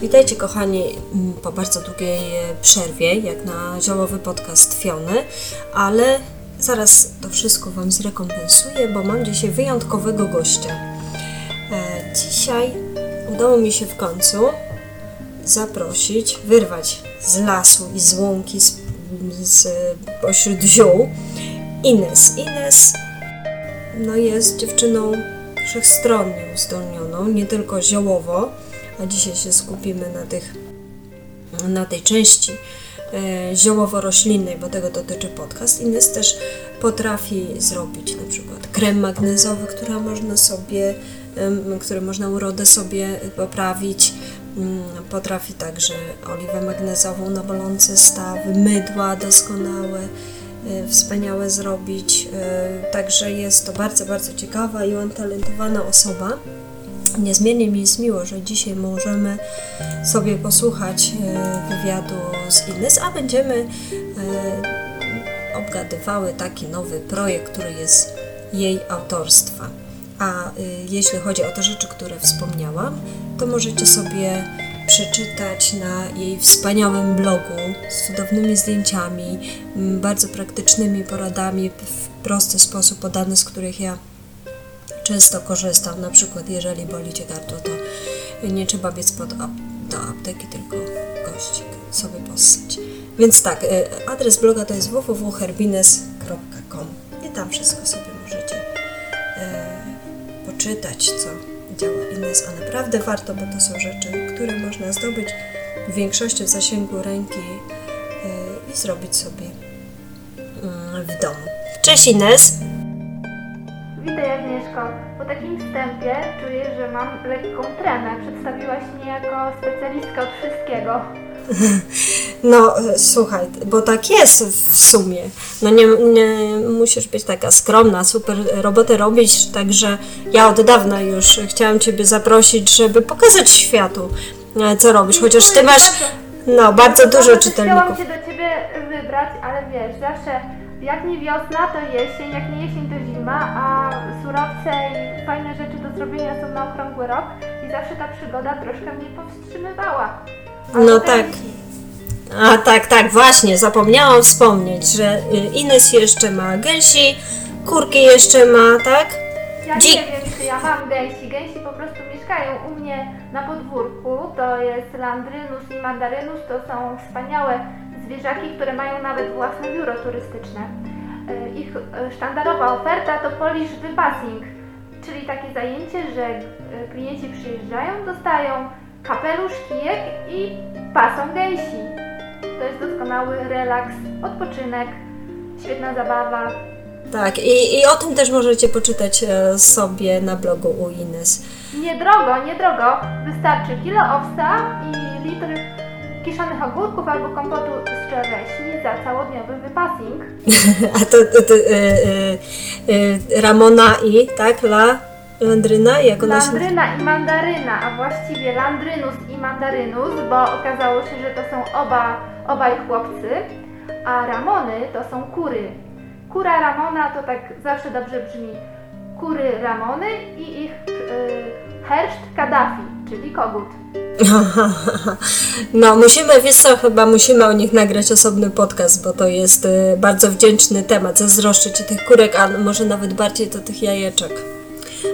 Witajcie kochani mm, po bardzo długiej przerwie, jak na ziołowy podcast Fiony, ale zaraz to wszystko Wam zrekompensuję, bo mam dzisiaj wyjątkowego gościa. E, dzisiaj udało mi się w końcu zaprosić, wyrwać z lasu i z łąki, z, z pośród ziół Ines. Ines no jest dziewczyną wszechstronnie uzdolnioną, nie tylko ziołowo, a dzisiaj się skupimy na, tych, na tej części e, ziołowo-roślinnej, bo tego dotyczy podcast. Ines też potrafi zrobić na przykład krem magnezowy, który można sobie, który można urodę sobie poprawić. Mm, potrafi także oliwę magnezową na bolące stawy, mydła doskonałe, wspaniałe zrobić. E, także jest to bardzo, bardzo ciekawa i utalentowana osoba. Niezmiernie mi jest miło, że dzisiaj możemy sobie posłuchać e, wywiadu z Ines, a będziemy obgadywały taki nowy projekt, który jest jej autorstwa. A jeśli chodzi o te rzeczy, które wspomniałam, to możecie sobie przeczytać na jej wspaniałym blogu z cudownymi zdjęciami, bardzo praktycznymi poradami w prosty sposób podane, z których ja często korzystam. Na przykład, jeżeli boli Cię gardło, to nie trzeba biec pod do apteki, tylko gościk sobie possać. Więc tak, y, adres bloga to jest www.herbines.com i tam wszystko sobie możecie e, poczytać, co działa Ines, a naprawdę warto, bo to są rzeczy, które można zdobyć w większości w zasięgu ręki e, i zrobić sobie mm, w domu. Cześć Ines! Witaj Agnieszko. Po takim wstępie czuję, że mam lekką tremę. Przedstawiłaś mnie jako specjalistka od wszystkiego. No, e, słuchaj, bo tak jest w sumie. No nie, nie musisz być taka skromna, super robotę robić, także ja od dawna już chciałam Ciebie zaprosić, żeby pokazać światu, e, co robisz, chociaż Ty masz, no, bardzo dużo czytelników. Chciałam się do Ciebie wybrać, ale wiesz, zawsze jak nie wiosna, to jesień, jak nie jesień, to zima, a surowce i fajne rzeczy do zrobienia są na okrągły rok i zawsze ta przygoda troszkę mnie powstrzymywała. A No tak. A tak, tak, właśnie, zapomniałam wspomnieć, że y, Ines jeszcze ma gęsi, kurki jeszcze ma, tak? Ja Dzi- nie wiem, czy ja mam gęsi. Gęsi po prostu mieszkają u mnie na podwórku. To jest landrynus i mandarynus. To są wspaniałe zwierzaki, które mają nawet własne biuro turystyczne. E, Ich e, sztandarowa oferta to Polish Wypassing, czyli takie zajęcie, że klienci przyjeżdżają, dostają kapelusz, kijek i pasą gęsi. To jest doskonały relaks, odpoczynek, świetna zabawa. Tak, i, i o tym też możecie poczytać e, sobie na blogu u Ines. Niedrogo, niedrogo. Wystarczy kilo owsa i litr kiszonych ogórków albo kompotu z czereśni za całodniowy wypassing. A to, to, to e, e, e, Ramona i, tak, La Landryna, jak ona się... Landryna i mandaryna, a właściwie landrynus i mandarynus, bo okazało się, że to są oba, obaj chłopcy, a ramony to są kury. Kura Ramona to tak zawsze dobrze brzmi. Kury Ramony i ich y, herszt Kaddafi, czyli kogut. No, musimy, wiesz co, chyba musimy o nich nagrać osobny podcast, bo to jest e, bardzo wdzięczny temat. Zazdroszczę Ci tych kurek, a może nawet bardziej do tych jajeczek.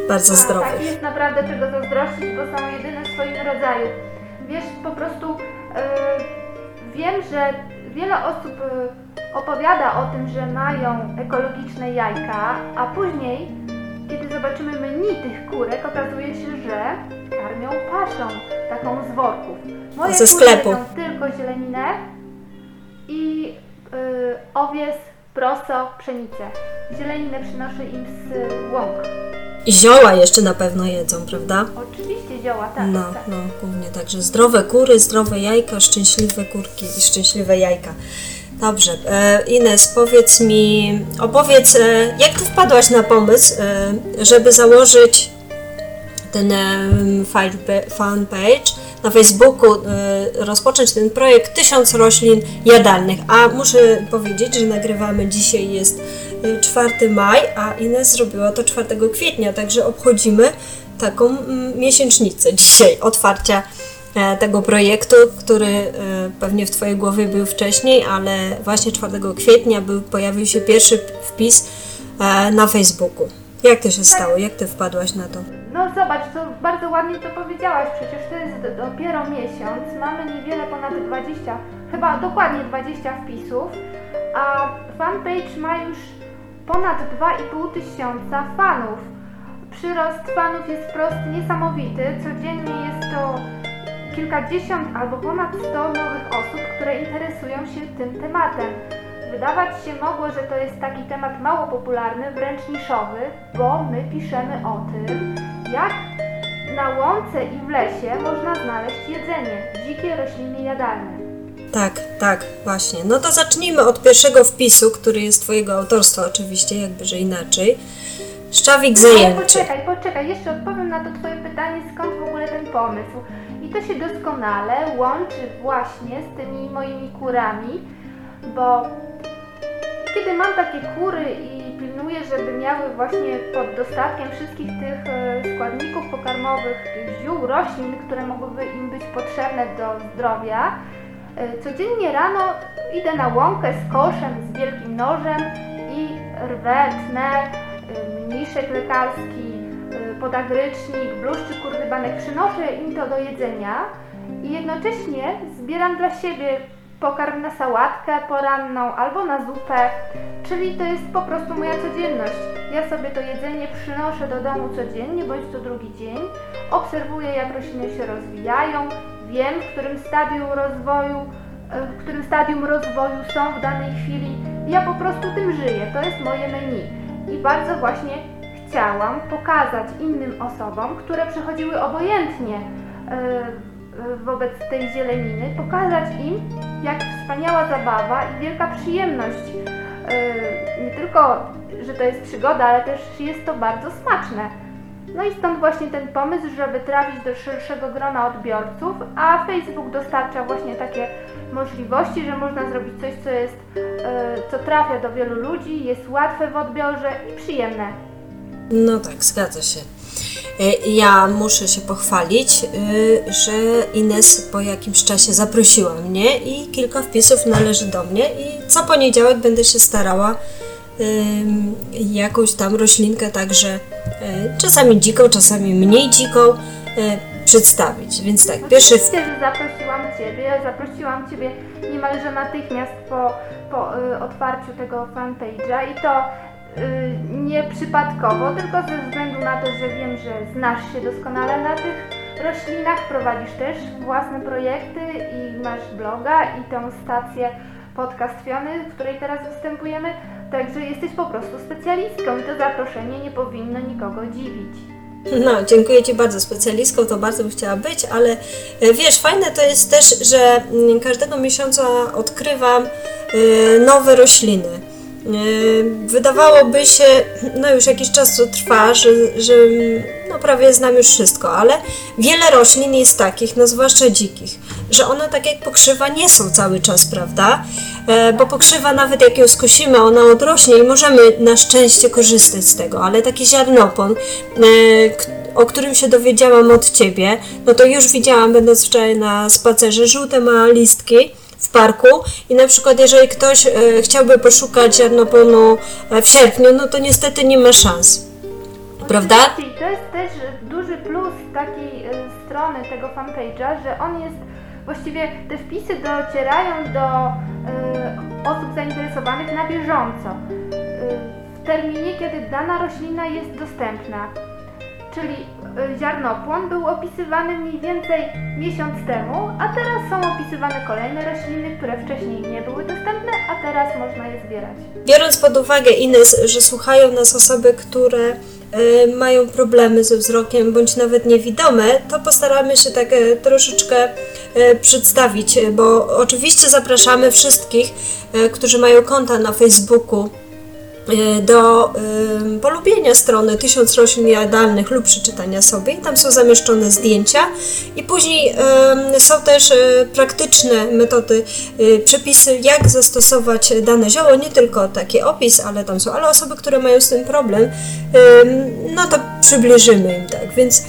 Bardzo A, zdrowych. Tak, jest naprawdę czego zazdrościć, bo są jedyne w swoim rodzaju. Wiesz, po prostu e, wiem, że wiele osób e, opowiada o tym, że mają ekologiczne jajka, a później, kiedy zobaczymy menu tych kurek, okazuje się, że karmią paszą, taką z worków. Moje Ze sklepu. jedzą tylko zieleninę i e, owies, proso, pszenicę. Zieleninę przynoszę im z łąk. I zioła jeszcze na pewno jedzą, prawda? Oczywiście zioła, tak. No, tak. no, głównie także zdrowe kury, zdrowe jajka, szczęśliwe kurki i szczęśliwe jajka. Dobrze, e, Ines, powiedz mi, opowiedz, e, jak Ty wpadłaś na pomysł, e, żeby założyć ten fanpage na Facebooku, rozpocząć ten projekt Tysiąc roślin jadalnych. A muszę powiedzieć, że nagrywamy dzisiaj jest 4 maj, a Ines zrobiła to 4 kwietnia, także obchodzimy taką mm, miesięcznicę dzisiaj otwarcia e, tego projektu, który e, pewnie w Twojej głowie był wcześniej, ale właśnie 4 kwietnia był, pojawił się pierwszy wpis e, na Facebooku. Jak to się stało? Jak Ty wpadłaś na to? No zobacz, to bardzo ładnie to powiedziałaś, przecież to jest do- dopiero miesiąc, mamy niewiele ponad 20, chyba dokładnie 20 wpisów, a fanpage ma już ponad 2,5 tysiąca fanów. Przyrost fanów jest wprost niesamowity, codziennie jest to kilkadziesiąt albo ponad 100 nowych osób, które interesują się tym tematem. Wydawać się mogło, że to jest taki temat mało popularny, wręcz niszowy, bo my piszemy o tym, jak na łące i w lesie można znaleźć jedzenie, dzikie rośliny jadalne. Tak, tak, właśnie. No to zacznijmy od pierwszego wpisu, który jest Twojego autorstwa, oczywiście, jakby że inaczej. Szczawik zajęczy. poczekaj, poczekaj, jeszcze odpowiem na to Twoje pytanie, skąd w ogóle ten pomysł. I to się doskonale łączy właśnie z tymi moimi kurami, bo kiedy mam takie kury i pilnuję, żeby miały właśnie pod dostatkiem wszystkich tych e, składników pokarmowych, tych ziół, roślin, które mogłyby im być potrzebne do zdrowia, codziennie rano idę na łąkę z koszem, z wielkim nożem i rwę, tnę y, mniszek lekarski, y, podagrycznik, bluszczyk kurdybanek, przynoszę im to do jedzenia i jednocześnie zbieram dla siebie pokarm na sałatkę poranną albo na zupę, czyli to jest po prostu moja codzienność. Ja sobie to jedzenie przynoszę do domu codziennie bądź co drugi dzień, obserwuję jak rośliny się rozwijają, wiem w którym stadium rozwoju, e, w którym stadium rozwoju są w danej chwili. Ja po prostu tym żyję, to jest moje menu. I bardzo właśnie chciałam pokazać innym osobom, które przechodziły obojętnie e, wobec tej zieleniny, pokazać im, jak wspaniała zabawa i wielka przyjemność. E, Nie tylko, że to jest przygoda, ale też jest to bardzo smaczne. No i stąd właśnie ten pomysł, żeby trafić do szerszego grona odbiorców, a Facebook dostarcza właśnie takie możliwości, że można zrobić coś, co jest, e, co trafia do wielu ludzi, jest łatwe w odbiorze i przyjemne. No tak, zgadza się. E, Ja muszę się pochwalić, y, że Ines po jakimś czasie zaprosiła mnie i kilka wpisów należy do mnie i co poniedziałek będę się starała jakąś tam roślinkę także y, czasami dziką, czasami mniej dziką y, przedstawić. Więc tak, pierwszy. Oczywiście, że zaprosiłam Ciebie, zaprosiłam Ciebie niemalże natychmiast po, po y, otwarciu tego fanpage'a i to nie przypadkowo, tylko ze względu na to, że wiem, że znasz się doskonale na tych roślinach, prowadzisz też własne projekty i masz bloga i tą stację podcast Fiony, w której teraz występujemy, także jesteś po prostu specjalistką i to zaproszenie nie powinno nikogo dziwić. No, dziękuję Ci bardzo. Specjalistką to bardzo bym chciała być, ale e, wiesz, fajne to jest też, że mm, każdego miesiąca odkrywam e, nowe rośliny. E, Wydawałoby się, no już jakiś czas to trwa, że, że mm, no prawie znam już wszystko, ale wiele roślin jest takich, no zwłaszcza dzikich, że one tak jak pokrzywa nie są cały czas, prawda? E, Bo pokrzywa nawet jak ją skosimy, ona odrośnie i możemy na szczęście korzystać z tego, ale taki ziarnopon, e, o którym się dowiedziałam od Ciebie, no to już widziałam, będąc wczoraj na spacerze, żółte ma listki w parku i na przykład jeżeli ktoś e, chciałby poszukać ziarnoponu e, w sierpniu, no to niestety nie ma szans. Prawda? I to jest też duży plus takiej strony tego fanpage'a, że on jest właściwie te wpisy docierają do e, osób zainteresowanych na bieżąco. E, w terminie, kiedy dana roślina jest dostępna. Czyli e, ziarnopłon był opisywany mniej więcej miesiąc temu, a teraz są opisywane kolejne rośliny, które wcześniej nie były dostępne, a teraz można je zbierać. Biorąc pod uwagę, Ines, że słuchają nas osoby, które mają problemy ze wzrokiem bądź nawet niewidome, to postaramy się tak troszeczkę przedstawić, e, bo oczywiście zapraszamy wszystkich, e, którzy mają konta na Facebooku e, do polubienia strony Tysiąc roślin jadalnych lub przeczytania sobie. Tam są zamieszczone zdjęcia i później są też e, praktyczne metody, e, przepisy, jak zastosować dane zioło, nie tylko taki opis, ale tam są, ale osoby, które mają z tym problem, em, no to przybliżymy im tak, więc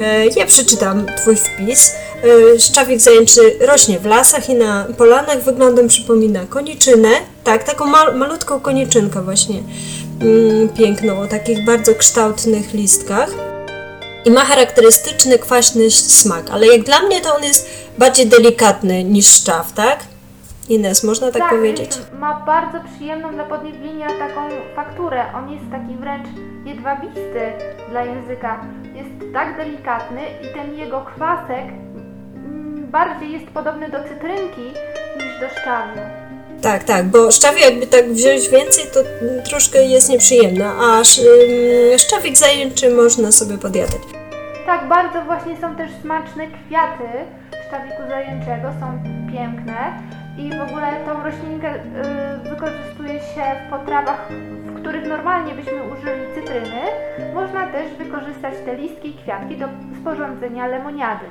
e, ja przeczytam Twój wpis. E, Szczawik zajęczy rośnie w lasach i na polanach. Wyglądem przypomina koniczynę. Tak, taką mal, malutką koniczynkę właśnie mm, piękną, o takich bardzo kształtnych listkach. I ma charakterystyczny, kwaśny smak, ale jak dla mnie to on jest bardziej delikatny niż szczaw, tak? Ines, można tak, powiedzieć? jest- ma bardzo przyjemną dla podniebienia taką fakturę. On jest taki wręcz jedwabisty dla języka. Jest tak delikatny i ten jego kwasek bardziej jest podobny do cytrynki niż do szczawiu. Tak, tak, bo szczawie jakby tak wziąć więcej, to troszkę jest nieprzyjemne, a szczawik zajęczy można sobie podjadać. Tak, bardzo właśnie są też smaczne kwiaty szczawiku zajęczego, są piękne i w ogóle tą roślinkę y, wykorzystuje się w potrawach, w których normalnie byśmy użyli cytryny. Można też wykorzystać te listki i kwiatki do sporządzenia lemoniady.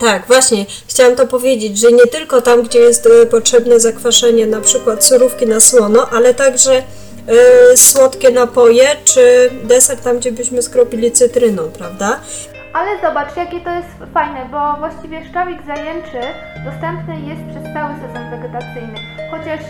Tak, właśnie, chciałam to powiedzieć, że nie tylko tam, gdzie jest e, potrzebne zakwaszenie na przykład surówki na słono, ale także e, słodkie napoje, czy deser tam, gdzie byśmy skropili cytryną, prawda? Ale zobacz, jakie to jest fajne, bo właściwie szczawik zajęczy dostępny jest przez cały sezon wegetacyjny. Chociaż y,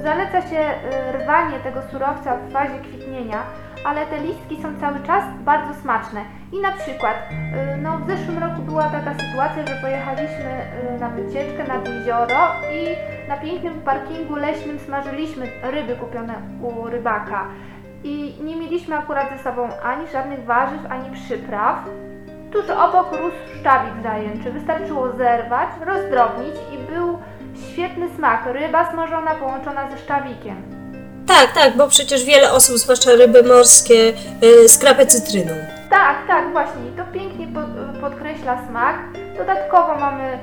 y, zaleca się y, rwanie tego surowca w fazie kwitnienia, ale te listki są cały czas bardzo smaczne. I na przykład, y, no w zeszłym roku była taka sytuacja, że pojechaliśmy y, na wycieczkę nad jezioro i na pięknym parkingu leśnym smażyliśmy ryby kupione u rybaka. I nie mieliśmy akurat ze sobą ani żadnych warzyw, ani przypraw. Tuż obok rósł szczawik zajęczy. Wystarczyło zerwać, rozdrobnić i był świetny smak. Ryba smażona połączona ze szczawikiem. Tak, tak, bo przecież wiele osób, zwłaszcza ryby morskie, e, skrapia cytryną. Tak, tak, właśnie. I to pięknie pod, podkreśla smak. Dodatkowo mamy e,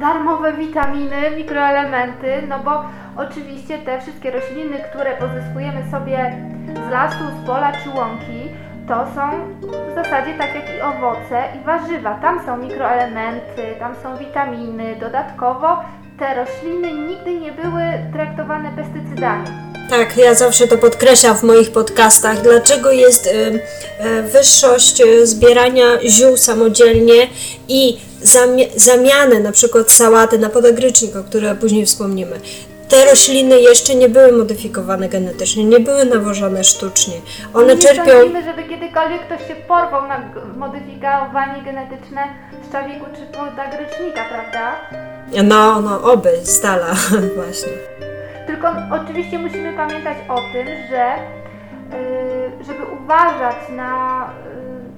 darmowe witaminy, mikroelementy, no bo oczywiście te wszystkie rośliny, które pozyskujemy sobie z lasu, z pola czy łąki, to są w zasadzie tak jak i owoce i warzywa. Tam są mikroelementy, tam są witaminy. Dodatkowo te rośliny nigdy nie były traktowane pestycydami. Tak, ja zawsze to podkreślam w moich podcastach, dlaczego jest e, e, wyższość e, zbierania ziół samodzielnie i zamiany na przykład sałaty na podagrycznik, o której później wspomnimy. Te rośliny jeszcze nie były modyfikowane genetycznie, nie były nawożone sztucznie. One nie czerpią. sądzimy, żeby kiedykolwiek ktoś się porwał na modyfikowanie genetyczne szczawiku czy podagrycznika, prawda? No, no, oby, z dala, właśnie. Tylko oczywiście musimy pamiętać o tym, że y, żeby uważać na,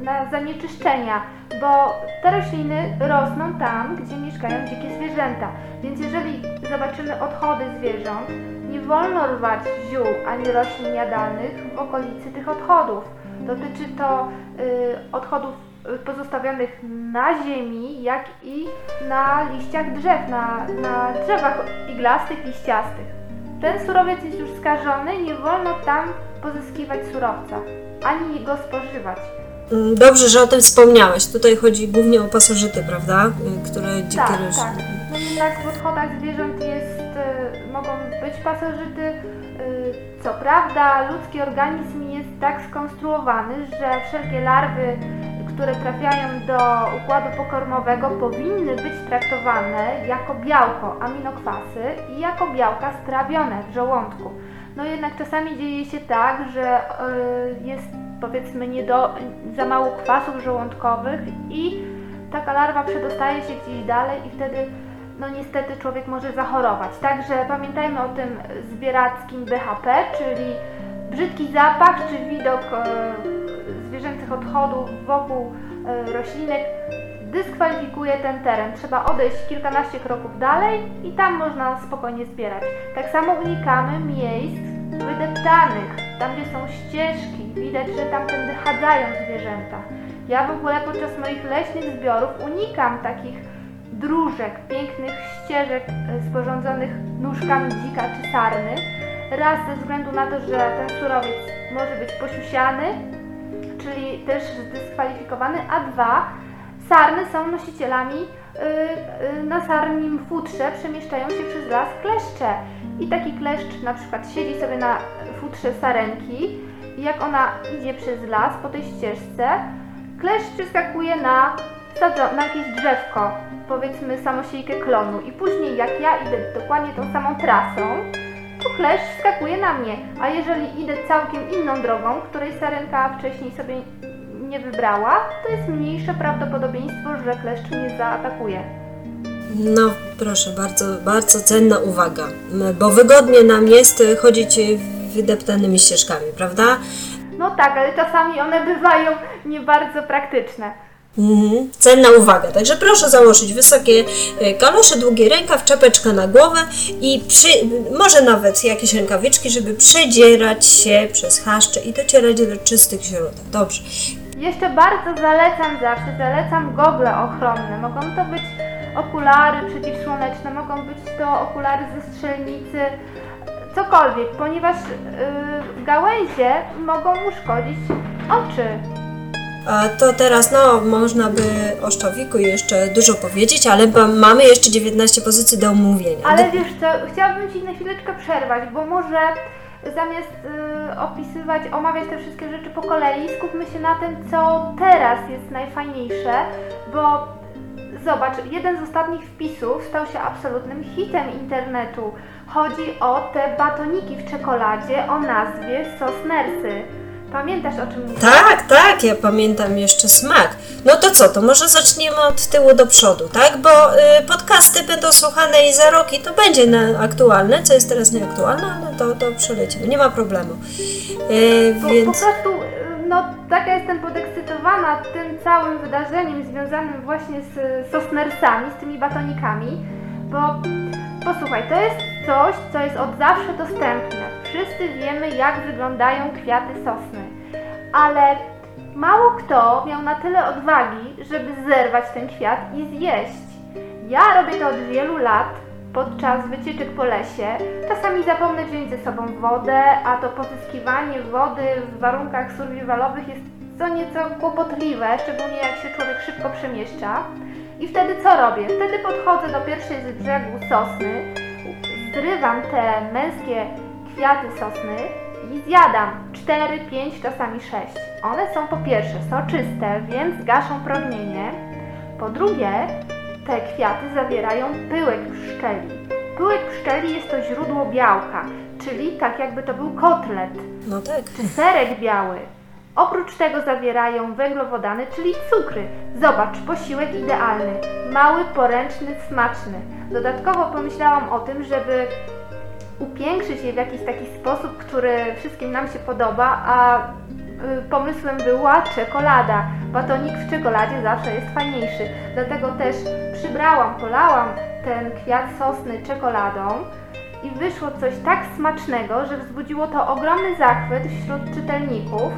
y, na zanieczyszczenia, bo te rośliny rosną tam, gdzie mieszkają dzikie zwierzęta. Więc jeżeli zobaczymy odchody zwierząt, nie wolno rwać ziół ani roślin jadalnych w okolicy tych odchodów. Dotyczy to y, odchodów pozostawionych na ziemi, jak i na liściach drzew, na, na drzewach iglastych, liściastych. Ten surowiec jest już skażony, nie wolno tam pozyskiwać surowca, ani go spożywać. Mm, Dobrze, że o tym wspomniałeś. Tutaj chodzi głównie o pasożyty, prawda? Y, Które dzikie Tak, rośliny. tak. No jednak w odchodach zwierząt jest, y, mogą być pasożyty. Y, co prawda, ludzki organizm jest tak skonstruowany, że wszelkie larwy, które trafiają do układu pokarmowego, powinny być traktowane jako białko, aminokwasy i jako białka strawione w żołądku. No jednak czasami dzieje się tak, że y, jest powiedzmy za mało kwasów żołądkowych i taka larwa przedostaje się gdzieś dalej i wtedy no niestety człowiek może zachorować. Także pamiętajmy o tym zbierackim BHP, czyli brzydki zapach czy widok e, zwierzęcych odchodów wokół e, roślinek dyskwalifikuje ten teren. Trzeba odejść kilkanaście kroków dalej i tam można spokojnie zbierać. Tak samo unikamy miejsc wydeptanych, tam gdzie są ścieżki. Widać, że tamtędy chadzają zwierzęta. Ja w ogóle podczas moich leśnych zbiorów unikam takich dróżek, pięknych ścieżek e, sporządzonych nóżkami dzika czy sarny, Raz ze względu na to, że ten surowiec może być posiusiany, czyli też zdyskwalifikowany, a dwa, sarny są nosicielami y, y, na sarnim futrze przemieszczają się przez las kleszcze. I taki kleszcz na przykład siedzi sobie na futrze sarenki i jak ona idzie przez las po tej ścieżce, kleszcz przeskakuje na, na jakieś drzewko, powiedzmy samosiejkę klonu i później jak ja idę dokładnie tą samą trasą, to kleszcz wskakuje na mnie, a jeżeli idę całkiem inną drogą, której sarenka wcześniej sobie nie wybrała, to jest mniejsze prawdopodobieństwo, że kleszcz mnie zaatakuje. No, proszę, bardzo, bardzo cenna uwaga, bo wygodnie nam jest y, chodzić y, wydeptanymi ścieżkami, prawda? No tak, ale czasami one bywają nie bardzo praktyczne. Mhm, cenna uwaga. Także proszę założyć wysokie y, kalosze, długi rękaw, czapeczkę na głowę i przy, może nawet jakieś rękawiczki, żeby przedzierać się przez chaszcze i docierać do czystych źródeł. Dobrze. Jeszcze bardzo zalecam zawsze, zalecam gogle ochronne. Mogą to być okulary przeciwsłoneczne, mogą być to okulary ze strzelnicy, cokolwiek, ponieważ yy, gałęzie mogą uszkodzić oczy. To teraz, no, można by o szczawiku jeszcze dużo powiedzieć, ale ma- mamy jeszcze 19 pozycji do omówienia. Ale wiesz co, chciałabym Ci na chwileczkę przerwać, bo może zamiast y, opisywać, omawiać te wszystkie rzeczy po kolei, skupmy się na tym, co teraz jest najfajniejsze, bo zobacz, jeden z ostatnich wpisów stał się absolutnym hitem internetu. Chodzi o te batoniki w czekoladzie o nazwie Sosnersy. Pamiętasz o czym mówię? Tak, tak, ja pamiętam jeszcze smak. No to co, to może zaczniemy od tyłu do przodu, tak? Bo y, podcasty będą słuchane i za rok i to będzie na aktualne, co jest teraz nieaktualne, ale to, to przelecimy, nie ma problemu. Y, Po, więc... po prostu, y, no taka jestem podekscytowana tym całym wydarzeniem związanym właśnie z Sosnersami, z tymi batonikami, bo posłuchaj, to jest coś, co jest od zawsze dostępne. Wszyscy wiemy, jak wyglądają kwiaty sosny, ale mało kto miał na tyle odwagi, żeby zerwać ten kwiat i zjeść. Ja robię to od wielu lat podczas wycieczek po lesie. Czasami zapomnę wziąć ze sobą wodę, a to pozyskiwanie wody w warunkach survivalowych jest co nieco kłopotliwe, szczególnie jak się człowiek szybko przemieszcza. I wtedy co robię? Wtedy podchodzę do pierwszej z brzegu sosny, zrywam te męskie kwiaty sosny i zjadam 4, 5, czasami 6. One są po pierwsze soczyste, więc gaszą pragnienie. Po drugie, te kwiaty zawierają pyłek pszczeli. Pyłek pszczeli jest to źródło białka, czyli tak jakby to był kotlet. No tak. Serek biały. Oprócz tego zawierają węglowodany, czyli cukry. Zobacz, posiłek idealny. Mały, poręczny, smaczny. Dodatkowo pomyślałam o tym, żeby upiększyć je w jakiś taki sposób, który wszystkim nam się podoba, a y, pomysłem była czekolada. Batonik w czekoladzie zawsze jest fajniejszy. Dlatego też przybrałam, polałam ten kwiat sosny czekoladą i wyszło coś tak smacznego, że wzbudziło to ogromny zachwyt wśród czytelników.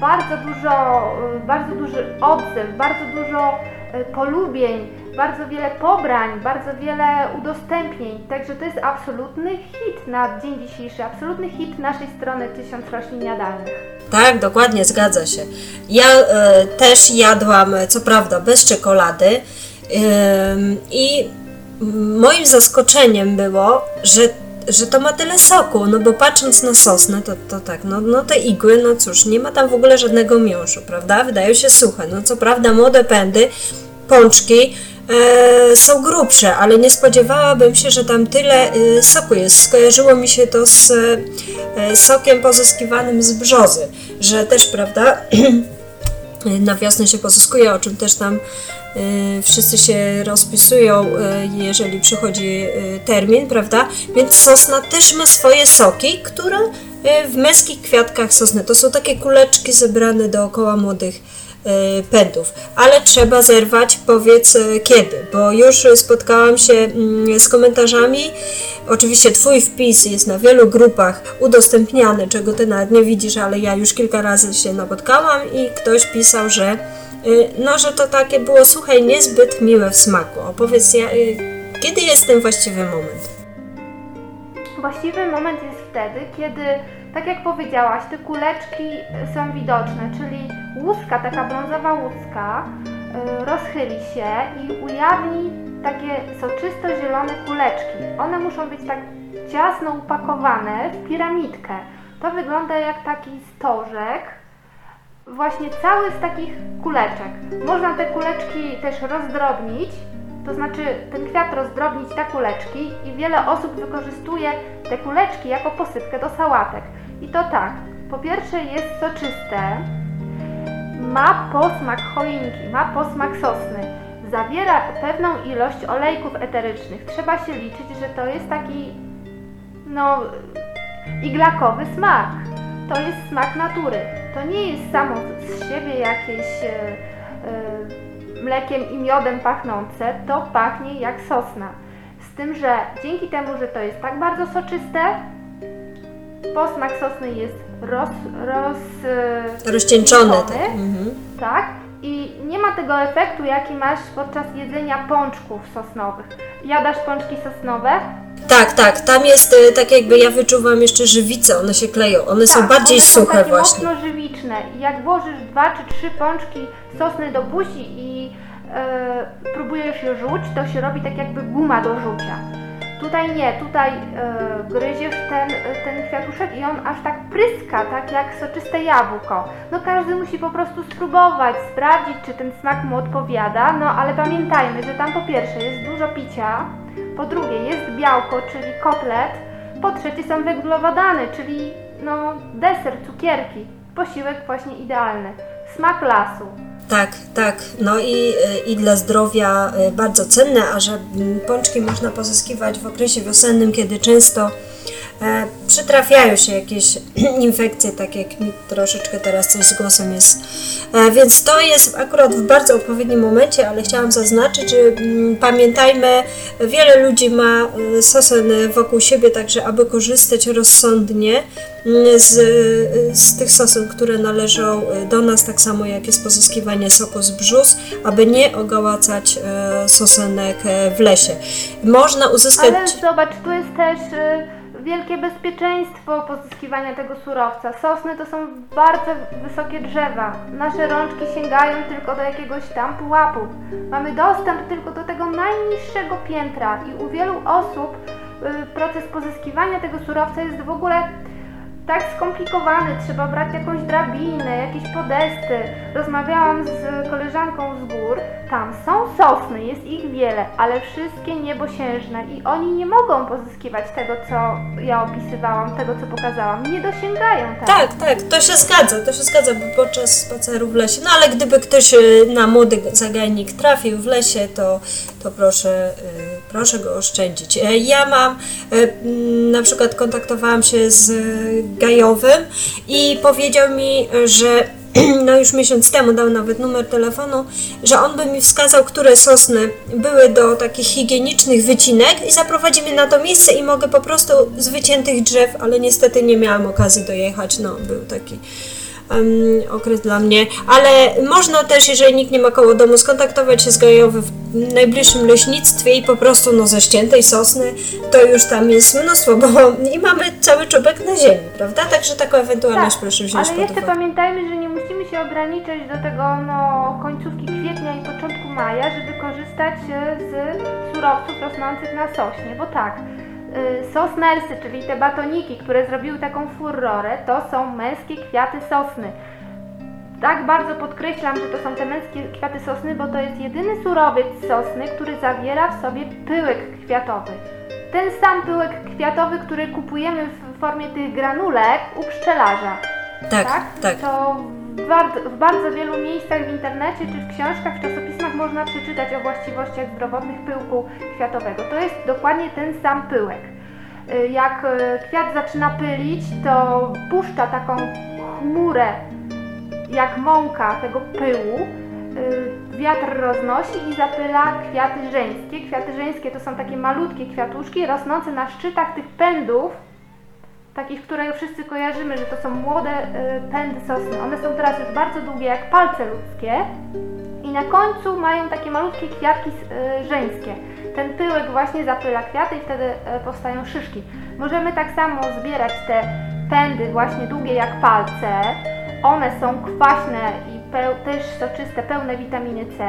Bardzo dużo, y, bardzo duży odzew, bardzo dużo y, polubień, bardzo wiele pobrań, bardzo wiele udostępnień. Także to jest absolutny hit na dzień dzisiejszy, absolutny hit naszej strony Tysiąc Roślin Jadalnych. Tak, dokładnie, zgadza się. Ja e, też jadłam, co prawda, bez czekolady ym, i moim zaskoczeniem było, że, że to ma tyle soku, no bo patrząc na sosnę, to, to tak, no, no te igły, no cóż, nie ma tam w ogóle żadnego miąższu, prawda? Wydają się suche. No co prawda młode pędy, pączki są grubsze, ale nie spodziewałabym się, że tam tyle e, soku jest. Skojarzyło mi się to z e, sokiem pozyskiwanym z brzozy, że też, prawda, na wiosnę się pozyskuje, o czym też tam e, wszyscy się rozpisują, e, jeżeli przychodzi e, termin, prawda? Więc sosna też ma swoje soki, które e, w męskich kwiatkach sosny to są takie kuleczki zebrane dookoła młodych e, pędów, ale trzeba zerwać, powiedz e, kiedy, bo już spotkałam się mm, z komentarzami. Oczywiście Twój wpis jest na wielu grupach udostępniany, czego Ty nawet nie widzisz, ale ja już kilka razy się napotkałam i ktoś pisał, że y, no, że to takie było, słuchaj, niezbyt miłe w smaku. Opowiedz, ja, y, kiedy jest ten właściwy moment? Właściwy moment jest wtedy, kiedy, tak jak powiedziałaś, te kuleczki są widoczne, czyli łuska, taka brązowa łuska y, rozchyli się i ujawni takie soczysto-zielone kuleczki. One muszą być tak ciasno upakowane w piramidkę. To wygląda jak taki stożek, właśnie cały z takich kuleczek. Można te kuleczki też rozdrobnić, to znaczy ten kwiat rozdrobnić na kuleczki i wiele osób wykorzystuje te kuleczki jako posypkę do sałatek. I to tak, po pierwsze jest soczyste, ma posmak choinki, ma posmak sosny, zawiera pewną ilość olejków eterycznych. Trzeba się liczyć, że to jest taki, no, iglakowy smak. To jest smak natury. To nie jest samo z siebie jakieś e, mlekiem i miodem pachnące, to pachnie jak sosna. Z tym, że dzięki temu, że to jest tak bardzo soczyste, posmak sosny jest roz, roz, e, Rozcieńczone. Zielony. Tak. Mhm. tak? I nie ma tego efektu, jaki masz podczas jedzenia pączków sosnowych. Jadasz pączki sosnowe? Tak, tak, tam jest e, tak jakby ja wyczuwam jeszcze żywice, one się kleją, one są Tak, bardziej one suche są takie właśnie. mocno żywiczne. Jak włożysz dwa czy trzy pączki sosny do buzi i e, próbujesz je rzuć, to się robi tak jakby guma do rzucia. Tutaj nie, tutaj e, gryziesz ten, ten kwiatuszek i on aż tak pryska, tak jak soczyste jabłko. No każdy musi po prostu spróbować, sprawdzić, czy ten smak mu odpowiada, no ale pamiętajmy, że tam po pierwsze jest dużo picia, po drugie jest białko, czyli kotlet, po trzecie są węglowodany, czyli no deser, cukierki, posiłek właśnie idealny. Smak lasu. Tak, tak. No i, e, i dla zdrowia e, bardzo cenne, a że mm, pączki można pozyskiwać w okresie wiosennym, kiedy często przytrafiają się jakieś infekcje, tak jak mi troszeczkę teraz coś z głosem jest. E, więc to jest akurat w bardzo odpowiednim momencie, ale chciałam zaznaczyć, że mm, pamiętajmy, wiele ludzi ma e, sosen wokół siebie, także aby korzystać rozsądnie mm, z, z tych sosen, które należą e, do nas, tak samo jak jest pozyskiwanie soku z brzus, aby nie ogałacać e, sosenek e, w lesie. Można uzyskać... Ale zobacz, tu jest też wielkie bezpieczeństwo pozyskiwania tego surowca. Sosny to są bardzo wysokie drzewa. Nasze rączki sięgają tylko do jakiegoś tam pułapu. Mamy dostęp tylko do tego najniższego piętra i u wielu osób y, proces pozyskiwania tego surowca jest w ogóle tak skomplikowany, trzeba brać jakąś drabinę, jakieś podesty. Rozmawiałam z koleżanką z gór, tam są sosny, jest ich wiele, ale wszystkie niebosiężne i oni nie mogą pozyskiwać tego, co ja opisywałam, tego, co pokazałam. Nie dosięgają tego. Tak, tak, to się zgadza, to się zgadza, bo podczas spaceru w lesie, no ale gdyby ktoś e, na młody zagajnik trafił w lesie, to, to proszę, e, proszę go oszczędzić. E, Ja mam, e, na przykład kontaktowałam się z Gajowym i powiedział mi, że no już miesiąc temu dał nawet numer telefonu, że on by mi wskazał, które sosny były do takich higienicznych wycinek i zaprowadzi mnie na to miejsce i mogę po prostu z wyciętych drzew, ale niestety nie miałam okazji dojechać, no był taki em, okres dla mnie, ale można też, jeżeli nikt nie ma koło domu, skontaktować się z Gajowy w najbliższym leśnictwie i po prostu no ze ściętej sosny to już tam jest mnóstwo, bo i mamy cały czubek na ziemi, prawda? Także taką ewentualność proszę wziąć ale pod jeszcze uwagę. pamiętajmy, że nie musimy się ograniczać do tego no, końcówki kwietnia i początku maja, żeby korzystać e, z surowców rosnących na sośnie, bo tak, y, sosnersy, czyli te batoniki, które zrobiły taką furorę, to są męskie kwiaty sosny. Tak bardzo podkreślam, że to są te męskie kwiaty sosny, bo to jest jedyny surowiec sosny, który zawiera w sobie pyłek kwiatowy. Ten sam pyłek kwiatowy, który kupujemy w formie tych granulek u pszczelarza. Tak, tak. To w bardzo, wielu miejscach w internecie czy w książkach, w czasopismach można przeczytać o właściwościach zdrowotnych pyłku kwiatowego. To jest dokładnie ten sam pyłek. Y, Jak y, kwiat zaczyna pylić, to puszcza taką chmurę, jak mąka tego pyłu. Y, Wiatr roznosi i zapyla kwiaty żeńskie. Kwiaty żeńskie to są takie malutkie kwiatuszki rosnące na szczytach tych pędów, takich, które wszyscy kojarzymy, że to są młode y, pędy sosny. One są teraz już bardzo długie, jak palce ludzkie i na końcu mają takie malutkie kwiatki y, żeńskie. Ten pyłek właśnie zapyla kwiaty i wtedy y, powstają szyszki. Możemy tak samo zbierać te pędy właśnie długie jak palce. One są kwaśne i też soczyste, pełne witaminy C.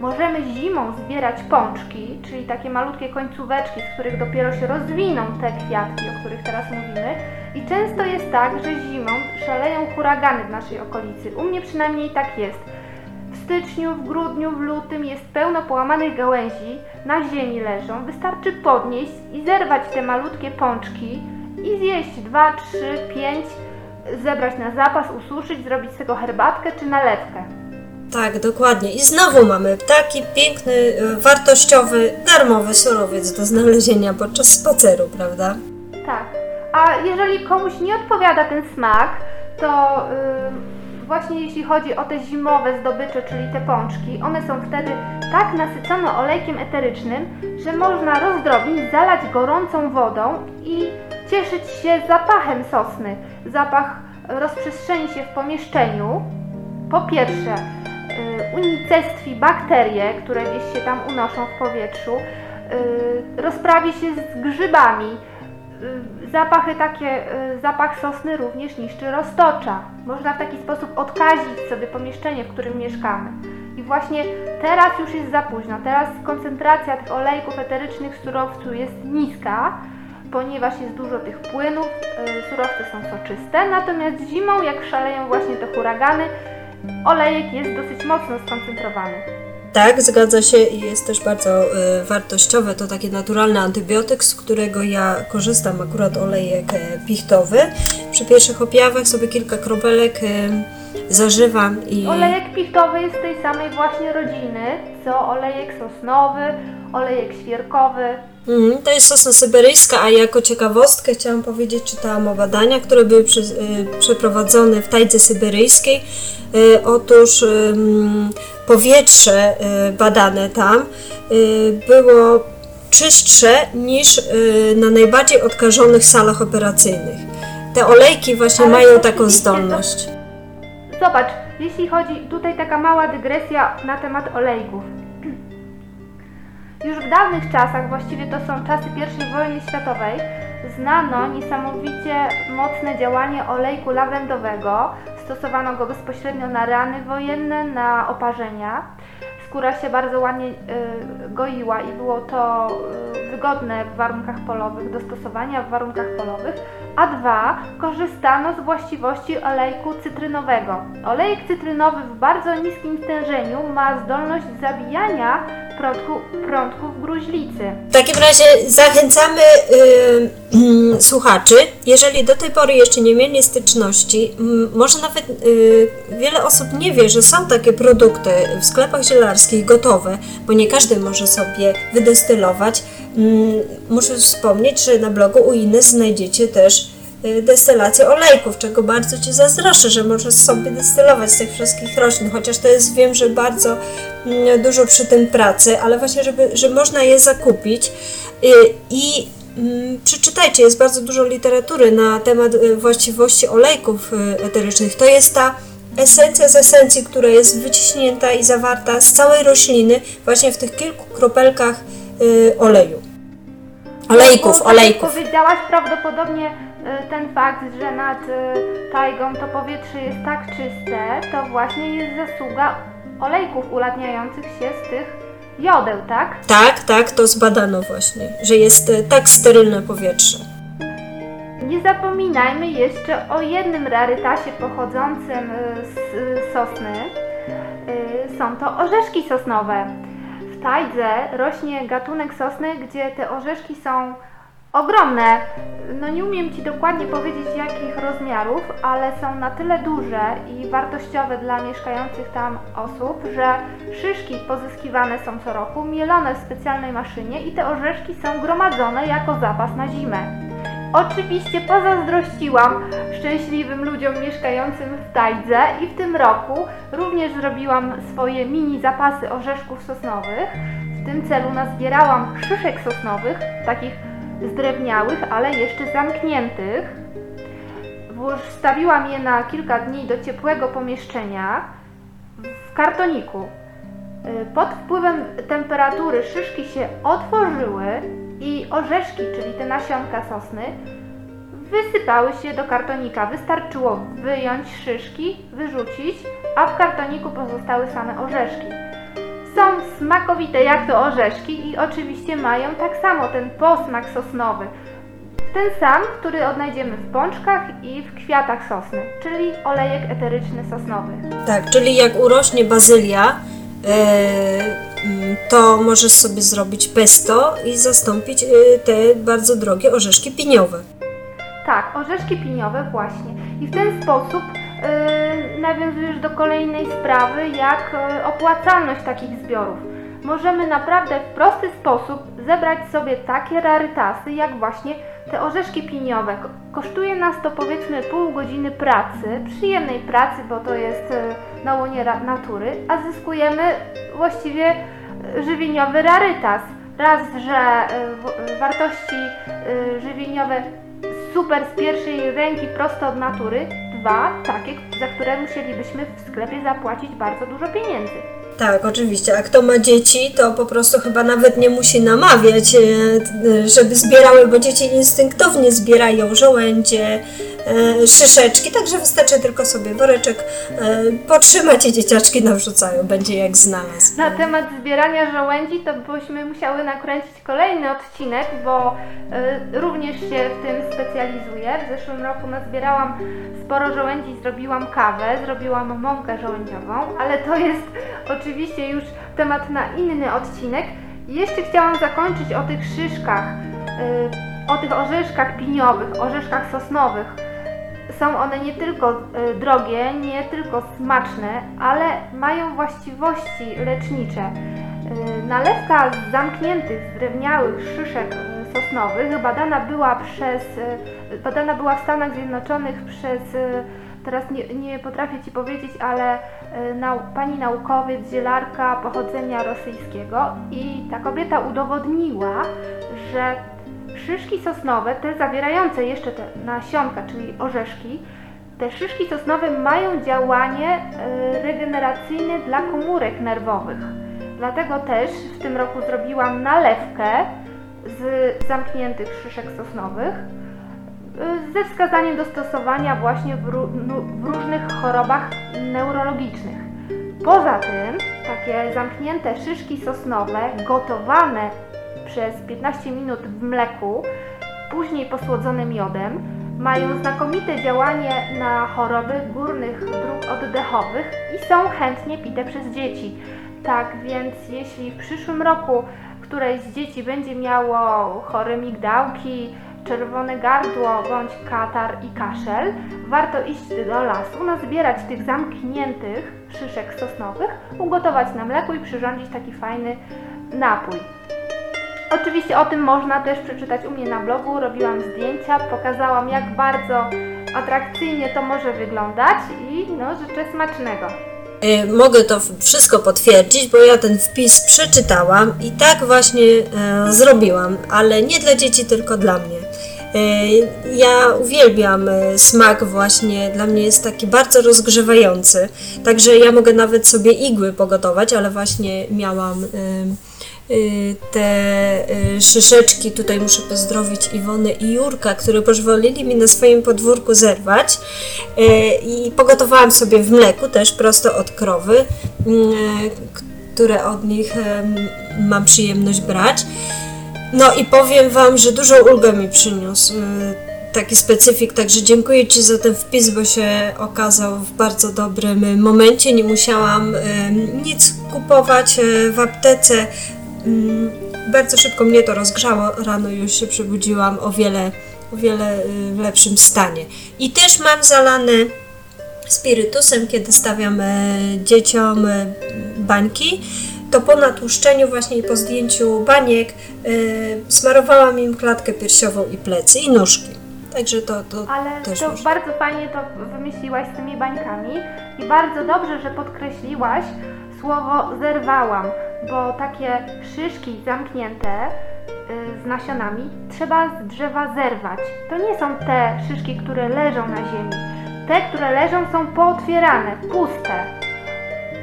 Możemy zimą zbierać pączki, czyli takie malutkie końcóweczki, z których dopiero się rozwiną te kwiatki, o których teraz mówimy. I często jest tak, że zimą szaleją huragany w naszej okolicy. U mnie przynajmniej tak jest. W styczniu, w grudniu, w lutym jest pełno połamanych gałęzi, na ziemi leżą. Wystarczy podnieść i zerwać te malutkie pączki i zjeść 2, 3, 5, zebrać na zapas, ususzyć, zrobić z tego herbatkę czy nalewkę. Tak, dokładnie. I znowu mamy taki piękny, y, wartościowy, darmowy surowiec do znalezienia podczas spaceru, prawda? Tak. A jeżeli komuś nie odpowiada ten smak, to yy, właśnie jeśli chodzi o te zimowe zdobycze, czyli te pączki, one są wtedy tak nasycone olejkiem eterycznym, że można rozdrobnić, zalać gorącą wodą i cieszyć się zapachem sosny. Zapach rozprzestrzeni się w pomieszczeniu. Po pierwsze, unicestwi bakterie, które gdzieś się tam unoszą w powietrzu, yy, rozprawi się z grzybami, Y, Zapachy takie, y, zapach sosny również niszczy roztocza. Można w taki sposób odkazić sobie pomieszczenie, w którym mieszkamy. I właśnie teraz już jest za późno. Teraz koncentracja tych olejków eterycznych w surowcu jest niska, ponieważ jest dużo tych płynów, y, surowce są soczyste. Natomiast zimą, jak szaleją właśnie te huragany, olejek jest dosyć mocno skoncentrowany. Tak, zgadza się i jest też bardzo y, wartościowe. To taki naturalny antybiotyk, z którego ja korzystam, akurat olejek y, pichtowy. Przy pierwszych objawach sobie kilka kropelek y, zażywam i... Olejek pichtowy jest tej samej właśnie rodziny, co olejek sosnowy, olejek świerkowy. Mhm, to jest sosna syberyjska, a jako ciekawostkę chciałam powiedzieć, czytałam o badania, które były przy, y, przeprowadzone w tajdze syberyjskiej. Y, otóż ym, powietrze y, badane tam y, było czystsze niż y, na najbardziej odkażonych salach operacyjnych. Te olejki właśnie Ale mają taką zdolność. Zobacz, jeśli chodzi tutaj taka mała dygresja na temat olejków. Już w dawnych czasach, właściwie to są czasy I wojny światowej, znano niesamowicie mocne działanie olejku lawendowego. Stosowano go bezpośrednio na rany wojenne, na oparzenia. Skóra się bardzo ładnie y, goiła i było to y, wygodne w warunkach polowych, do stosowania w warunkach polowych. A dwa, korzystano z właściwości olejku cytrynowego. Olejek cytrynowy w bardzo niskim stężeniu ma zdolność zabijania prądku, prądków gruźlicy. W takim razie zachęcamy y, y, słuchaczy, jeżeli do tej pory jeszcze nie mieli styczności, m, może nawet y, wiele osób nie wie, że są takie produkty w sklepach zielarskich gotowe, bo nie każdy może sobie wydestylować. Mm, muszę wspomnieć, że na blogu u znajdziecie też y, destylację olejków, czego bardzo Ci zazdroszczę, że możesz sobie destylować z tych wszystkich roślin, chociaż to jest, wiem, że bardzo dużo przy tym pracy, ale właśnie, żeby, że można je zakupić y, i mm, przeczytajcie, jest bardzo dużo literatury na temat y, właściwości olejków y, eterycznych. To jest ta esencja z esencji, która jest wyciśnięta i zawarta z całej rośliny właśnie w tych kilku kropelkach oleju. Olejków, jak olejków. powiedziałaś prawdopodobnie ten fakt, że nad tajgą to powietrze jest tak czyste, to właśnie jest zasługa olejków ulatniających się z tych jodeł, tak? Tak, tak, to zbadano właśnie, że jest y, tak sterylne powietrze. Nie zapominajmy jeszcze o jednym rarytasie pochodzącym y, z y, sosny. Są to orzeszki sosnowe. W tajdze rośnie gatunek sosny, gdzie te orzeszki są ogromne. No nie umiem Ci dokładnie powiedzieć jakich rozmiarów, ale są na tyle duże i wartościowe dla mieszkających tam osób, że szyszki pozyskiwane są co roku, mielone w specjalnej maszynie i te orzeszki są gromadzone jako zapas na zimę. Oczywiście pozazdrościłam szczęśliwym ludziom mieszkającym w Tajdze i w tym roku również zrobiłam swoje mini zapasy orzeszków sosnowych. W tym celu nazbierałam szyszek sosnowych, takich zdrewniałych, ale jeszcze zamkniętych. Wstawiłam je na kilka dni do ciepłego pomieszczenia w kartoniku. Y, Pod wpływem temperatury szyszki się otworzyły i orzeszki, czyli te nasionka sosny, wysypały się do kartonika. Wystarczyło wyjąć szyszki, wyrzucić, a w kartoniku pozostały same orzeszki. Są smakowite jak to orzeszki i oczywiście mają tak samo ten posmak sosnowy. Ten sam, który odnajdziemy w pączkach i w kwiatach sosny, czyli olejek eteryczny sosnowy. Tak, czyli jak urośnie bazylia, e, to możesz sobie zrobić pesto i zastąpić e, te bardzo drogie orzeszki piniowe. Tak, orzeszki piniowe właśnie. I w ten sposób nawiązujesz do kolejnej sprawy, jak yy, opłacalność takich zbiorów. Możemy naprawdę w prosty sposób zebrać sobie takie rarytasy, jak właśnie te orzeszki piniowe. Ko- Kosztuje nas to powiedzmy pół godziny pracy, przyjemnej pracy, bo to jest yy, na łonie natury, a zyskujemy właściwie yy, żywieniowy rarytas. Raz, że yy, wartości yy, żywieniowe super z pierwszej ręki, prosto od natury. Dwa, takie, za które musielibyśmy w sklepie zapłacić bardzo dużo pieniędzy. Tak, oczywiście. A kto ma dzieci, to po prostu chyba nawet nie musi namawiać, e, e, żeby zbierały, bo dzieci instynktownie zbierają żołędzie, szyszeczki, także wystarczy tylko sobie woreczek e, potrzymać i dzieciaczki nawrzucają, będzie jak znalazł. Na temat zbierania żołędzi to byśmy musiały nakręcić kolejny odcinek, bo y, również się w tym specjalizuję. W zeszłym roku nazbierałam sporo żołędzi, zrobiłam kawę, zrobiłam mąkę żołędziową, ale to jest oczywiście już temat na inny odcinek. Jeszcze chciałam zakończyć o tych szyszkach, o tych orzeszkach piniowych, orzeszkach sosnowych. Są one nie tylko e, drogie, nie tylko smaczne, ale mają właściwości lecznicze. E, Nalewka z zamkniętych, zdrewniałych szyszek e, sosnowych badana była przez, badana była w Stanach Zjednoczonych przez, teraz nie, nie potrafię Ci powiedzieć, ale nau, pani naukowiec, zielarka pochodzenia rosyjskiego i ta kobieta udowodniła, że Szyszki sosnowe, te zawierające jeszcze te nasionka, czyli orzeszki, te szyszki sosnowe mają działanie e, regeneracyjne dla komórek nerwowych. Dlatego też w tym roku zrobiłam nalewkę z zamkniętych szyszek sosnowych e, ze wskazaniem do stosowania właśnie w, w różnych chorobach neurologicznych. Poza tym takie zamknięte szyszki sosnowe gotowane przez 15 minut w mleku, później posłodzone miodem, mają znakomite działanie na choroby górnych dróg oddechowych i są chętnie pite przez dzieci. Tak więc jeśli w przyszłym roku któreś z dzieci będzie miało chore migdałki, czerwone gardło bądź katar i kaszel, warto iść do lasu, nazbierać tych zamkniętych szyszek sosnowych, ugotować na mleku i przyrządzić taki fajny napój. Oczywiście o tym można też przeczytać u mnie na blogu. Robiłam zdjęcia, pokazałam jak bardzo atrakcyjnie to może wyglądać i no życzę smacznego. E, Mogę to wszystko potwierdzić, bo ja ten wpis przeczytałam i tak właśnie e, zrobiłam, ale nie dla dzieci, tylko dla mnie. E, ja uwielbiam smak właśnie, dla mnie jest taki bardzo rozgrzewający, także ja mogę nawet sobie igły pogotować, ale właśnie miałam te e, szyszeczki, tutaj muszę pozdrowić Iwonę i Jurka, które pozwolili mi na swoim podwórku zerwać E, i pogotowałam sobie w mleku też prosto od krowy, które od nich mam przyjemność brać. No i powiem Wam, że dużą ulgę mi przyniósł taki specyfik, także dziękuję Ci za ten wpis, bo się okazał w bardzo dobrym momencie. Nie musiałam nic kupować e, w aptece. Mm, Bardzo szybko mnie to rozgrzało, rano już się przebudziłam o wiele, o wiele y, w lepszym stanie. I też mam zalane spirytusem, kiedy stawiam e, dzieciom e, bańki, to po natłuszczeniu właśnie i po zdjęciu baniek e, smarowałam im klatkę piersiową i plecy i nóżki. Także to, to Ale też to można. bardzo fajnie to wymyśliłaś z tymi bańkami i bardzo dobrze, że podkreśliłaś słowo zerwałam, bo takie szyszki zamknięte y, z nasionami trzeba z drzewa zerwać. To nie są te szyszki, które leżą na ziemi. Te, które leżą są pootwierane, puste.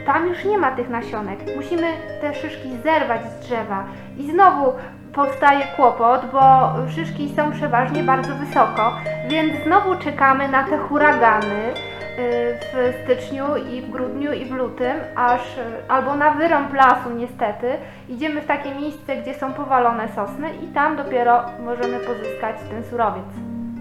Tam już nie ma tych nasionek. Musimy te szyszki zerwać z drzewa. I znowu powstaje kłopot, bo szyszki są przeważnie bardzo wysoko, więc znowu czekamy na te huragany w styczniu i w grudniu i w lutym, aż albo na wyrąb lasu niestety idziemy w takie miejsce, gdzie są powalone sosny i tam dopiero możemy pozyskać ten surowiec.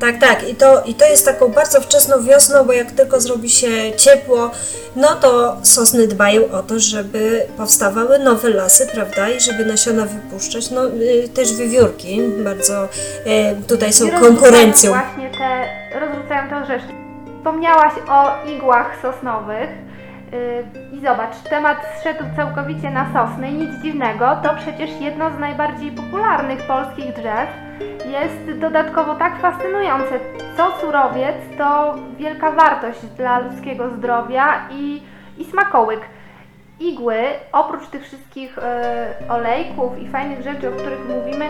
Tak, tak. I to, I to jest taką bardzo wczesną wiosną, bo jak tylko zrobi się ciepło, no to sosny dbają o to, żeby powstawały nowe lasy, prawda? I żeby nasiona wypuszczać. No y, też wywiórki bardzo y, tutaj są konkurencją. Właśnie te, rozrzucają te orzeszki. Wspomniałaś o igłach sosnowych. Yy, I zobacz, temat zszedł całkowicie na sosny. Nic dziwnego, to przecież jedno z najbardziej popularnych polskich drzew. Jest dodatkowo tak fascynujące. Co surowiec to wielka wartość dla ludzkiego zdrowia i, i smakołyk. Igły, oprócz tych wszystkich e, olejków i fajnych rzeczy, o których mówimy,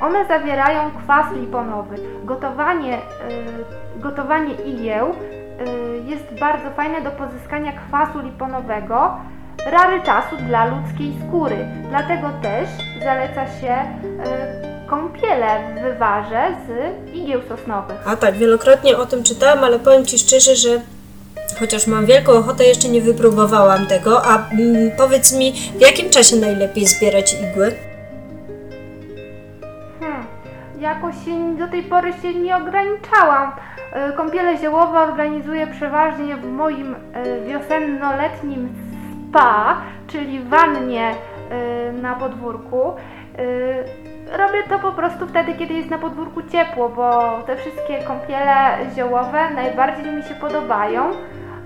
one zawierają kwas liponowy. Gotowanie, y, gotowanie igieł y, jest bardzo fajne do pozyskania kwasu liponowego, rarytasu dla ludzkiej skóry. Dlatego też zaleca się y, kąpiele w wywarze z igieł sosnowych. A tak, wielokrotnie o tym czytałam, ale powiem Ci szczerze, że chociaż mam wielką ochotę, jeszcze nie wypróbowałam tego. A mm, powiedz mi, w jakim czasie najlepiej zbierać igły? Jakoś się do tej pory się nie ograniczałam. E, Kąpiele ziołowe organizuję przeważnie w moim e, wiosenno-letnim spa, czyli wannie e, na podwórku. Robię to po prostu wtedy, kiedy jest na podwórku ciepło, bo te wszystkie kąpiele ziołowe najbardziej mi się podobają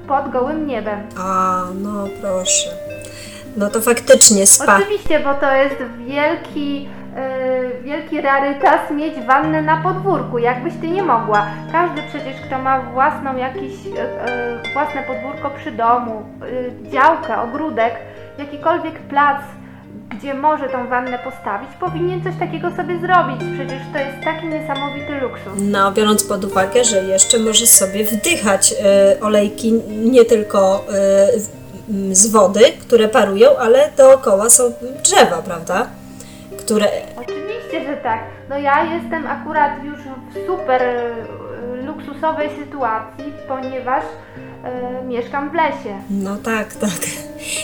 pod gołym niebem. A, no proszę. No to faktycznie spa. Oczywiście, bo to jest wielki, yy, wielki rarytas mieć wannę na podwórku, jakbyś ty nie mogła. Każdy przecież, kto ma własną jakiś, yy, yy, własne podwórko przy domu, działkę, ogródek, jakikolwiek plac, gdzie może tą wannę postawić, powinien coś takiego sobie zrobić. Przecież to jest taki niesamowity luksus. No, biorąc pod uwagę, że jeszcze możesz sobie wdychać e, olejki nie tylko m, z wody, które parują, ale dookoła są drzewa, prawda? Które. Oczywiście, że tak. No ja jestem akurat już w super y, luksusowej sytuacji, ponieważ y, mieszkam w lesie. No tak, tak.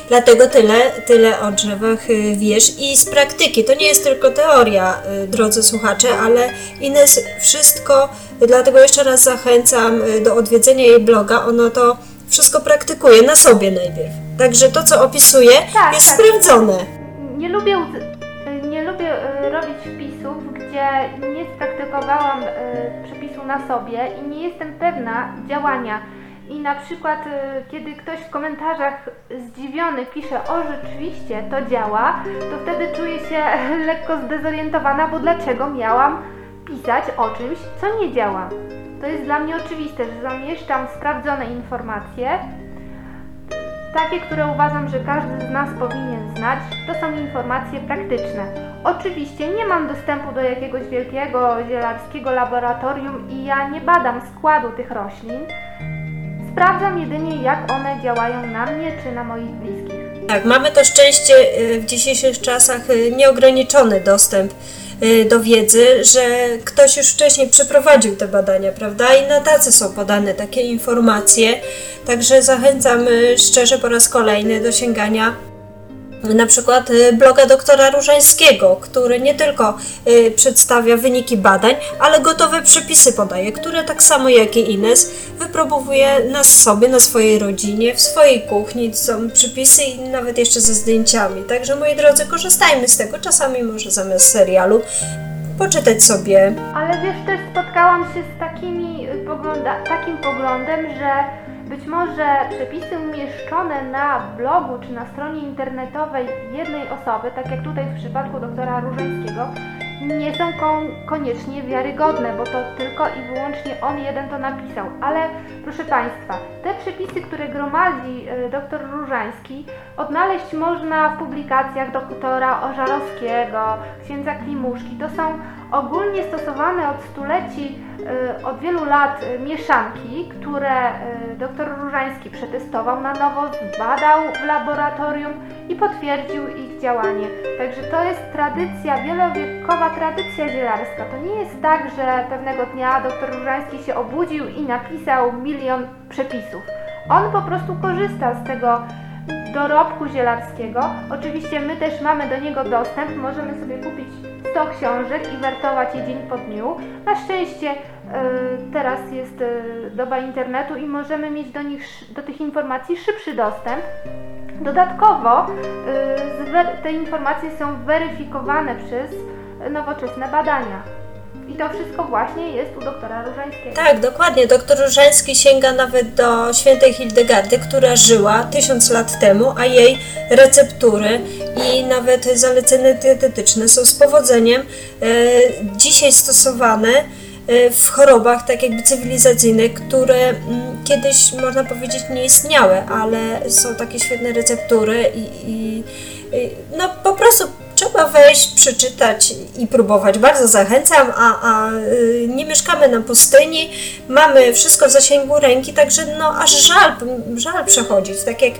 Dlatego tyle, tyle o drzewach y, wiesz i z praktyki. To nie jest tylko teoria, y, drodzy słuchacze, ale Ines wszystko, dlatego jeszcze raz zachęcam do odwiedzenia jej bloga. Ona to wszystko praktykuje na sobie najpierw. Także to, co opisuje, Tak, jest tak. sprawdzone. Nie lubię, gdzie nie spraktykowałam y, przepisu na sobie i nie jestem pewna działania. I na przykład, y, kiedy ktoś w komentarzach zdziwiony pisze, o rzeczywiście to działa, to wtedy czuję się lekko zdezorientowana, bo dlaczego miałam pisać o czymś, co nie działa. To jest dla mnie oczywiste, że zamieszczam sprawdzone informacje, takie, które uważam, że każdy z nas powinien znać, to są informacje praktyczne. Oczywiście nie mam dostępu do jakiegoś wielkiego zielarskiego laboratorium i ja nie badam składu tych roślin. Sprawdzam jedynie, jak one działają na mnie czy na moich bliskich. Tak, mamy to szczęście y, w dzisiejszych czasach y, nieograniczony dostęp do wiedzy, że ktoś już wcześniej przeprowadził te badania, prawda? I na tacy są podane takie informacje. Także zachęcam y, szczerze po raz kolejny do sięgania na przykład y, bloga doktora Różańskiego, który nie tylko y, przedstawia wyniki badań, ale gotowe przepisy podaje, które tak samo jak i Ines wypróbowuje na sobie, na swojej rodzinie, w swojej kuchni. Są przepisy i nawet jeszcze ze zdjęciami. Także moi drodzy, korzystajmy z tego. Czasami może zamiast serialu poczytać sobie Ale wiesz, też spotkałam się z takimi takim poglądem, że być może przepisy umieszczone na blogu czy na stronie internetowej jednej osoby, tak jak tutaj w przypadku doktora Różańskiego, nie są kon- koniecznie wiarygodne, bo to tylko i wyłącznie on jeden to napisał. Ale proszę Państwa, te przepisy, które gromadzi y, doktor Różański, odnaleźć można w publikacjach doktora Ożarowskiego, księdza Klimuszki. To są ogólnie stosowane od stuleci, y, od wielu lat y, mieszanki, które y, dr Różański przetestował na nowo, zbadał w laboratorium i potwierdził ich działanie. Także to jest tradycja, wielowiekowa tradycja zielarska. To nie jest tak, że pewnego dnia dr Różański się obudził i napisał milion przepisów. On po prostu korzysta z tego dorobku zielarskiego. Oczywiście my też mamy do niego dostęp, możemy sobie kupić 100 książek i wertować je dzień po dniu. Na szczęście e, teraz jest e, doba internetu i możemy mieć do, nich, do tych informacji szybszy dostęp. Dodatkowo e, te informacje są weryfikowane przez nowoczesne badania. I to wszystko właśnie jest u doktora Różańskiego. Tak, dokładnie. Doktor Różański sięga nawet do świętej Hildegardy, która żyła tysiąc lat temu, a jej receptury i nawet zalecenia dietetyczne są z powodzeniem e, dzisiaj stosowane e, w chorobach tak jakby cywilizacyjnych, które mm, kiedyś można powiedzieć nie istniały, ale są takie świetne receptury i, i, i no po prostu trzeba wejść, przeczytać i próbować. Bardzo zachęcam, a, a y, nie mieszkamy na pustyni, mamy wszystko w zasięgu ręki, także no aż żal, żal przechodzić, tak jak e,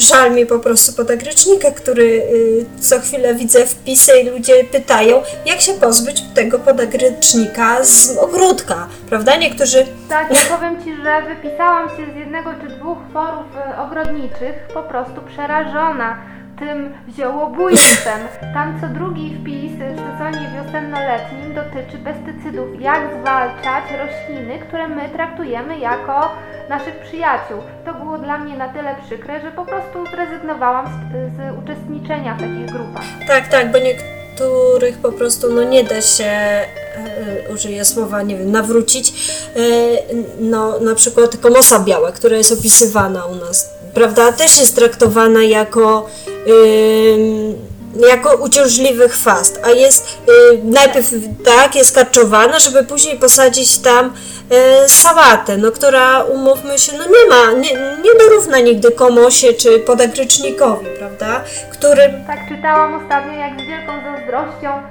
żal mi po prostu podagrycznika, który y, co chwilę widzę wpisy i ludzie pytają, jak się pozbyć tego podagrycznika z ogródka, prawda? Niektórzy Tak, ja powiem Ci, że wypisałam się z jednego czy dwóch forów ogrodniczych po prostu przerażona tym ziołobójstwem. Tam co drugi wpis w sezonie wiosenno-letnim dotyczy pestycydów, jak zwalczać rośliny, które my traktujemy jako naszych przyjaciół. To było dla mnie na tyle przykre, że po prostu zrezygnowałam z, z uczestniczenia w takich grupach. Tak, tak, bo niektórych po prostu no nie da się, e, użyję słowa, nie wiem, nawrócić. E, no, na przykład komosa biała, która jest opisywana u nas, prawda, też jest traktowana jako jako uciążliwy chwast, a jest y, najpierw tak, jest karczowana, żeby później posadzić tam y, sałatę, no która umówmy się, no nie ma, nie, nie dorówna nigdy komosie czy podagrycznikowi, prawda, który Tak czytałam ostatnio, jak z wielką zazdrością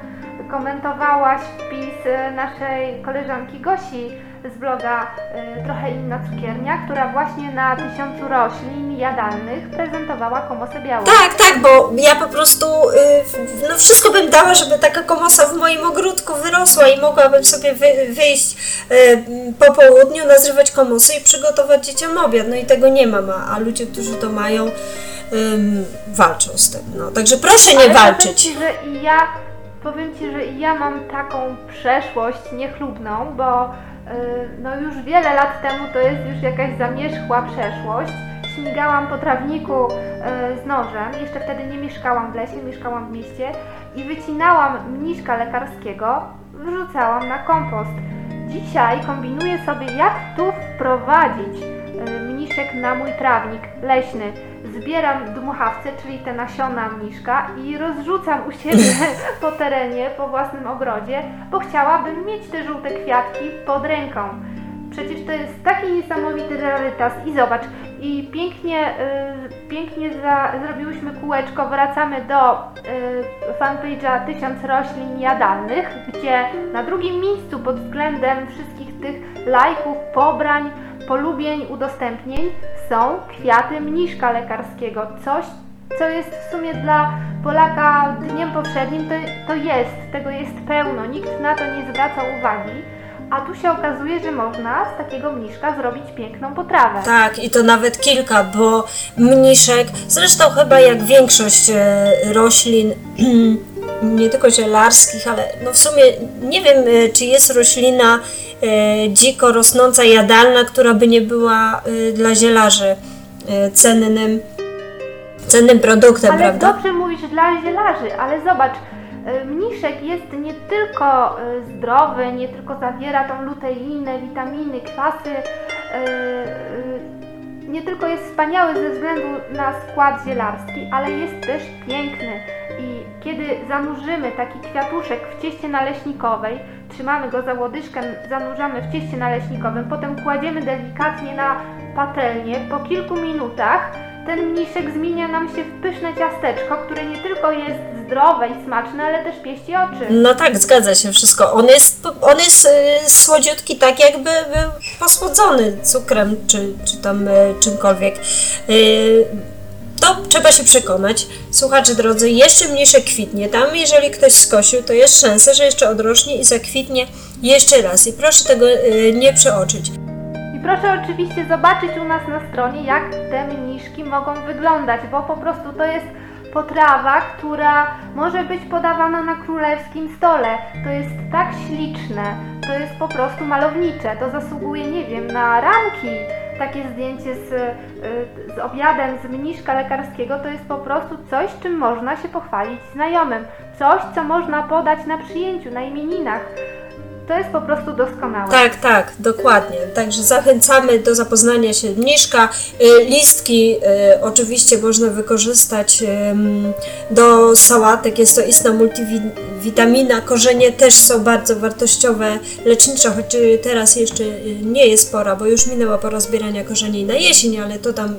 komentowałaś wpis e, naszej koleżanki Gosi z bloga e, Trochę Inna Cukiernia, która właśnie na tysiącu roślin jadalnych prezentowała komosę białą. Tak, tak, bo ja po prostu y, no wszystko bym dała, żeby taka komosa w moim ogródku wyrosła i mogłabym sobie wy, wyjść y, po południu, nazrywać komosy i przygotować dzieciom obiad. No i tego nie mam, a, a ludzie, którzy to mają, ym, walczą z tym. No, także proszę nie Ale walczyć. Powiem ci, że i ja, powiem Ci, że ja mam taką przeszłość niechlubną, bo no już wiele lat temu to jest już jakaś zamierzchła przeszłość. Śmigałam po trawniku y, z nożem, jeszcze wtedy nie mieszkałam w lesie, mieszkałam w mieście i wycinałam mniszka lekarskiego, wrzucałam na kompost. Dzisiaj kombinuję sobie, jak tu wprowadzić y, na mój trawnik leśny. Zbieram dmuchawce, czyli te nasiona mniszka i rozrzucam u siebie po terenie, po własnym ogrodzie, bo chciałabym mieć te żółte kwiatki pod ręką. Przecież to jest taki niesamowity rarytas i zobacz, i pięknie, y, pięknie za, zrobiłyśmy kółeczko, wracamy do y, fanpage'a Tysiąc Roślin Jadalnych, gdzie na drugim miejscu pod względem wszystkich tych lajków, pobrań, polubień, udostępnień są kwiaty mniszka lekarskiego. Coś, co jest w sumie dla Polaka dniem powszednim, to, to jest, tego jest pełno, nikt na to nie zwraca uwagi. A tu się okazuje, że można z takiego mniszka zrobić piękną potrawę. Tak, i to nawet kilka, bo mniszek, zresztą chyba jak większość e, roślin, nie tylko zielarskich, ale no w sumie nie wiem, e, czy jest roślina dziko rosnąca, jadalna, która by nie była e, dla zielarzy e, cennym, cennym produktem, Ale prawda? dobrze mówisz dla zielarzy, ale zobacz, mniszek jest nie tylko zdrowy, nie tylko zawiera tą luteinę, witaminy, kwasy, nie tylko jest wspaniały ze względu na skład zielarski, ale jest też piękny. I kiedy zanurzymy taki kwiatuszek w cieście naleśnikowej, trzymamy go za łodyżkę, zanurzamy w cieście naleśnikowym, potem kładziemy delikatnie na patelnię, po kilku minutach ten mniszek zmienia nam się w pyszne ciasteczko, które nie tylko jest zdrowe i smaczne, ale też pieści oczy. No tak, zgadza się wszystko. On jest, on jest e, słodziutki, tak jakby był posłodzony cukrem czy, czy tam e, czymkolwiek. To trzeba się przekonać. Słuchacze drodzy, jeszcze mniejsze kwitnie. Tam, jeżeli ktoś skosił, to jest szansa, że jeszcze odrośnie i zakwitnie jeszcze raz. I proszę tego e, nie przeoczyć. I proszę oczywiście zobaczyć u nas na stronie, jak te mniszki mogą wyglądać, bo po prostu to jest potrawa, która może być podawana na królewskim stole. To jest tak śliczne, to jest po prostu malownicze, to zasługuje, nie wiem, na ramki. Takie zdjęcie z, y, z obiadem z mniszka lekarskiego to jest po prostu coś, czym można się pochwalić znajomym. Coś, co można podać na przyjęciu, na imieninach. To jest po prostu doskonałe. Tak, tak, dokładnie. Także zachęcamy do zapoznania się mniszka. Y, Listki y, oczywiście można wykorzystać do sałatek. Jest to istna multivitamina. Korzenie też są bardzo wartościowe, lecznicze, choć y, teraz jeszcze nie jest pora, bo już minęła pora zbierania korzeni na jesień, ale to tam y,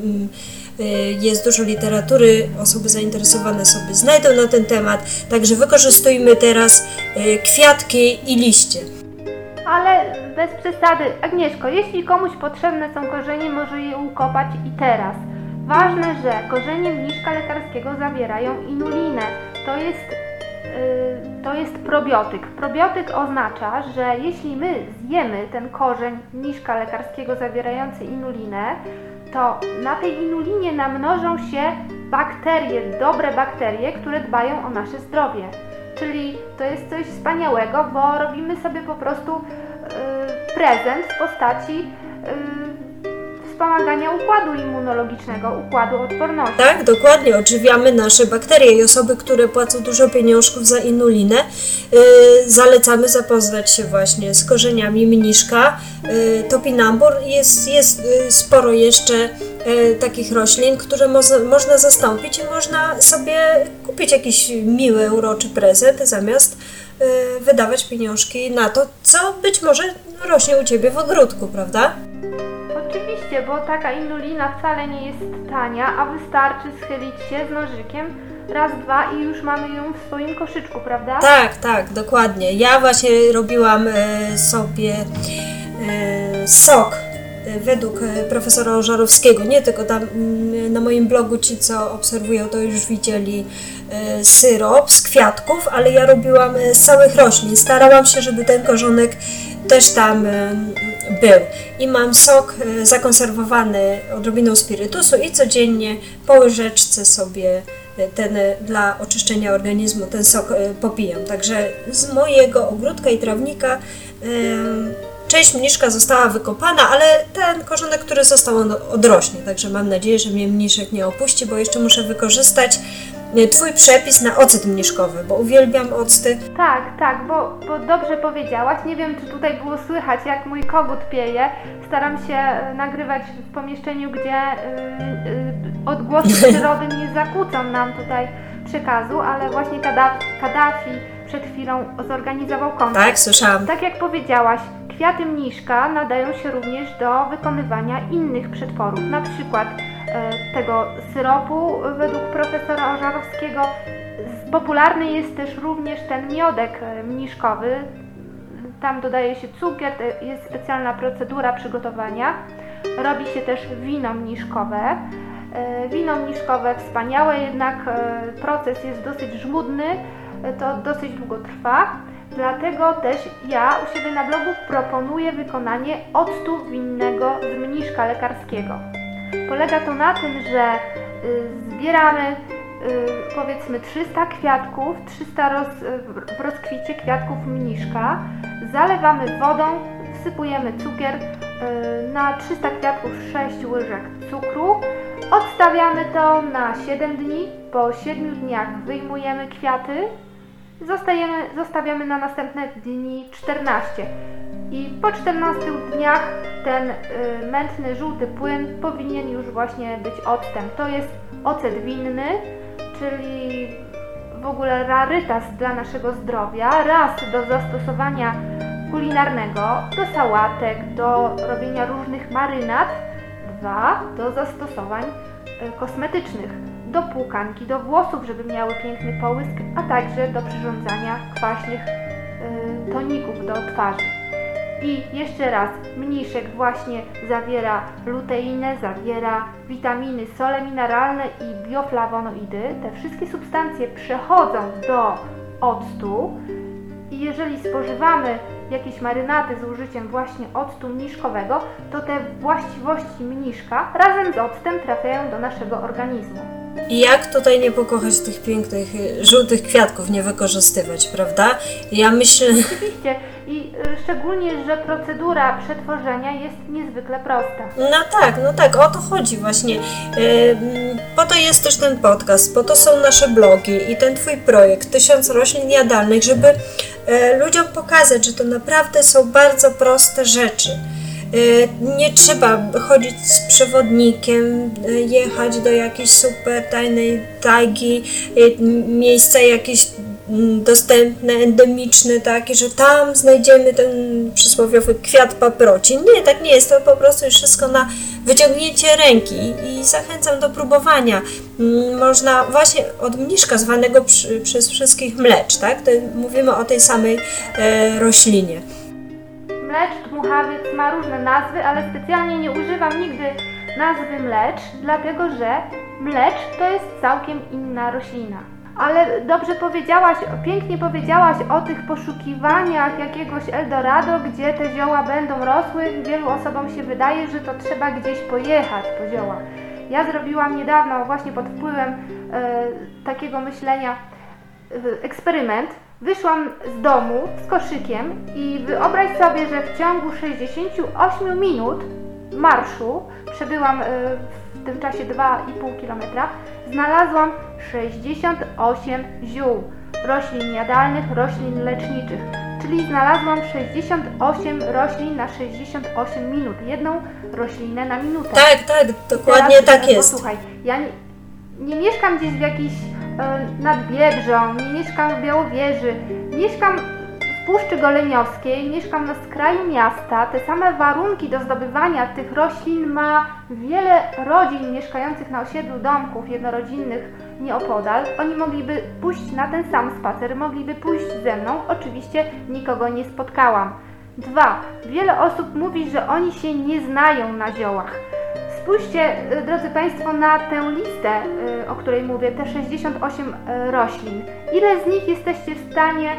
jest dużo literatury, osoby zainteresowane sobie znajdą na ten temat. Także wykorzystujmy teraz y, kwiatki i liście. Ale bez przesady. Agnieszko, jeśli komuś potrzebne są korzenie, może je ukopać i teraz. Ważne, że korzenie mniszka lekarskiego zawierają inulinę. To jest, yy, to jest probiotyk. Probiotyk oznacza, że jeśli my zjemy ten korzeń mniszka lekarskiego zawierający inulinę, to na tej inulinie namnożą się bakterie, dobre bakterie, które dbają o nasze zdrowie. Czyli to jest coś wspaniałego, bo robimy sobie po prostu yy, prezent w postaci yy, wspomagania układu immunologicznego, układu odporności. Tak, dokładnie. Odżywiamy nasze bakterie i osoby, które płacą dużo pieniążków za inulinę, yy, zalecamy zapoznać się właśnie z korzeniami mniszka. Yy, topinambur jest, jest yy, sporo jeszcze yy, takich roślin, które mo- można zastąpić i można sobie kupić jakiś miły, uroczy prezent zamiast yy, wydawać pieniążki na to, co być może rośnie u Ciebie w ogródku, prawda? Oczywiście, bo taka inulina wcale nie jest tania, a wystarczy schylić się z nożykiem raz, dwa i już mamy ją w swoim koszyczku, prawda? Tak, tak, dokładnie. Ja właśnie robiłam e, sobie e, sok e, według e, profesora Ożarowskiego. Nie tylko tam mm, na moim blogu ci, co obserwują, to już widzieli e, syrop z kwiatków, ale ja robiłam z całych roślin. Starałam się, żeby ten korzonek też tam był. I mam sok e, zakonserwowany odrobiną spirytusu i codziennie po łyżeczce sobie e, ten e, dla oczyszczenia organizmu ten sok popijam. Także z mojego ogródka i trawnika część mniszka została wykopana, ale ten korzonek, który został, on odrośnie. Także mam nadzieję, że mnie mniszek nie opuści, bo jeszcze muszę wykorzystać Twój przepis na ocet mniszkowy, bo uwielbiam octy. Tak, tak, bo, bo dobrze powiedziałaś. Nie wiem, czy tutaj było słychać, jak mój kogut pieje. Staram się e, nagrywać w pomieszczeniu, gdzie y, y, odgłosy przyrody nie zakłócą nam tutaj przekazu, ale właśnie Kaddafi przed chwilą zorganizował koncert. Tak, słyszałam. Tak jak powiedziałaś, kwiaty mniszka nadają się również do wykonywania innych przetworów, na przykład e, tego syropu według profesora Ożarowskiego. Popularny jest też również ten miodek e, mniszkowy. Tam dodaje się cukier, jest specjalna procedura przygotowania. Robi się też wino mniszkowe. E, Wino mniszkowe wspaniałe, jednak e, proces jest dosyć żmudny, e, to dosyć długo trwa. Dlatego też ja u siebie na blogu proponuję wykonanie octu winnego z mniszka lekarskiego. Polega to na tym, że y, zbieramy y, powiedzmy 300 kwiatków, 300 roz, w rozkwicie kwiatków mniszka, zalewamy wodą, wsypujemy cukier, y, na 300 kwiatków 6 łyżek cukru, odstawiamy to na 7 dni, po 7 dniach wyjmujemy kwiaty, Zostajemy, zostawiamy na następne dni 14. I po 14 dniach ten y, mętny, żółty płyn powinien już właśnie być octem. To jest ocet winny, czyli w ogóle rarytas dla naszego zdrowia. Raz do zastosowania kulinarnego, do sałatek, do robienia różnych marynat. Dwa do zastosowań e, kosmetycznych, do płukanki, do włosów, żeby miały piękny połysk, a także do przyrządzania kwaśnych e, toników do twarzy. I jeszcze raz, mniszek właśnie zawiera luteinę, zawiera witaminy, sole mineralne i bioflawonoidy. Te wszystkie substancje przechodzą do octu i jeżeli spożywamy jakieś marynaty z użyciem właśnie octu mniszkowego, to te właściwości mniszka razem z octem trafiają do naszego organizmu. I jak tutaj nie pokochać tych pięknych, y, żółtych kwiatków, nie wykorzystywać, prawda? Ja myślę, Oczywiście i y, szczególnie, że procedura przetworzenia jest niezwykle prosta. No tak, no tak, o to chodzi właśnie. Ym, Po to jest też ten podcast, po to są nasze blogi i ten Twój projekt Tysiąc Roślin Jadalnych, żeby e, ludziom pokazać, że to naprawdę są bardzo proste rzeczy. Nie trzeba chodzić z przewodnikiem, jechać do jakiejś super tajnej tajgi, miejsca jakieś mm, dostępne, endemiczne, takie, że tam znajdziemy ten przysłowiowy kwiat paproci. Nie, tak nie jest. To po prostu jest wszystko na wyciągnięcie ręki i zachęcam do próbowania. Mm, Można właśnie od mniszka zwanego przy, przez wszystkich mlecz, tak? To mówimy o tej samej e, roślinie. Mlecz dmuchawiec ma różne nazwy, ale specjalnie nie używam nigdy nazwy mlecz, dlatego że mlecz to jest całkiem inna roślina. Ale dobrze powiedziałaś, pięknie powiedziałaś o tych poszukiwaniach jakiegoś Eldorado, gdzie te zioła będą rosły. Wielu osobom się wydaje, że to trzeba gdzieś pojechać po zioła. Ja zrobiłam niedawno właśnie pod wpływem e, takiego myślenia y, eksperyment. Wyszłam z domu z koszykiem i wyobraź sobie, że w ciągu 68 minut marszu, przebyłam y, w tym czasie 2,5 km, znalazłam 68 ziół roślin jadalnych, roślin leczniczych. Czyli znalazłam 68 roślin na 68 minut. Jedną roślinę na minutę. Tak, tak, dokładnie Teraz, tak e, jest. Posłuchaj, ja nie, nie mieszkam gdzieś w jakiejś e, nad Biebrzą, nie mieszkam w Białowieży, mieszkam w Puszczy Goleniowskiej, mieszkam na skraju miasta. Te same warunki do zdobywania tych roślin ma wiele rodzin mieszkających na osiedlu domków jednorodzinnych nieopodal. Oni mogliby pójść na ten sam spacer, mogliby pójść ze mną. Oczywiście nikogo nie spotkałam. Dwa. Wiele osób mówi, że oni się nie znają na ziołach. Spójrzcie, y, drodzy Państwo, na tę listę, y, o której mówię, te 68 y, roślin. Ile z nich jesteście w stanie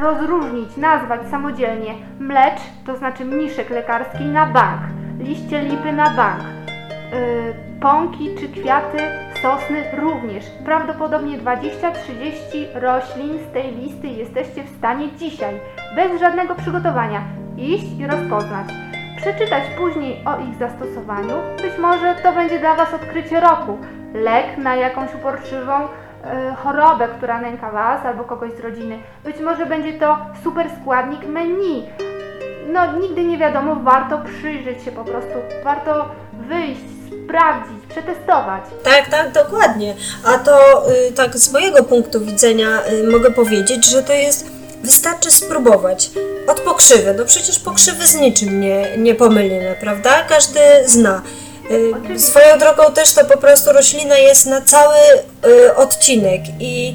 rozróżnić, nazwać samodzielnie? Mlecz, to znaczy mniszek lekarski na bank, liście lipy na bank, y, pąki czy kwiaty sosny również. Prawdopodobnie 20-30 roślin z tej listy jesteście w stanie dzisiaj, bez żadnego przygotowania, iść i rozpoznać przeczytać później o ich zastosowaniu. Być może to będzie dla Was odkrycie roku. Lek na jakąś uporczywą chorobę, która nęka Was albo kogoś z rodziny. Być może będzie to super składnik menu. No, nigdy nie wiadomo, warto przyjrzeć się po prostu, warto wyjść, sprawdzić, przetestować. Tak, tak, dokładnie. A to y, tak z mojego punktu widzenia y, mogę powiedzieć, że to jest wystarczy spróbować. Od pokrzywy, no przecież pokrzywy z niczym nie, nie pomylimy, prawda? Każdy zna. Y. Swoją drogą też to po prostu roślina jest na cały y, odcinek i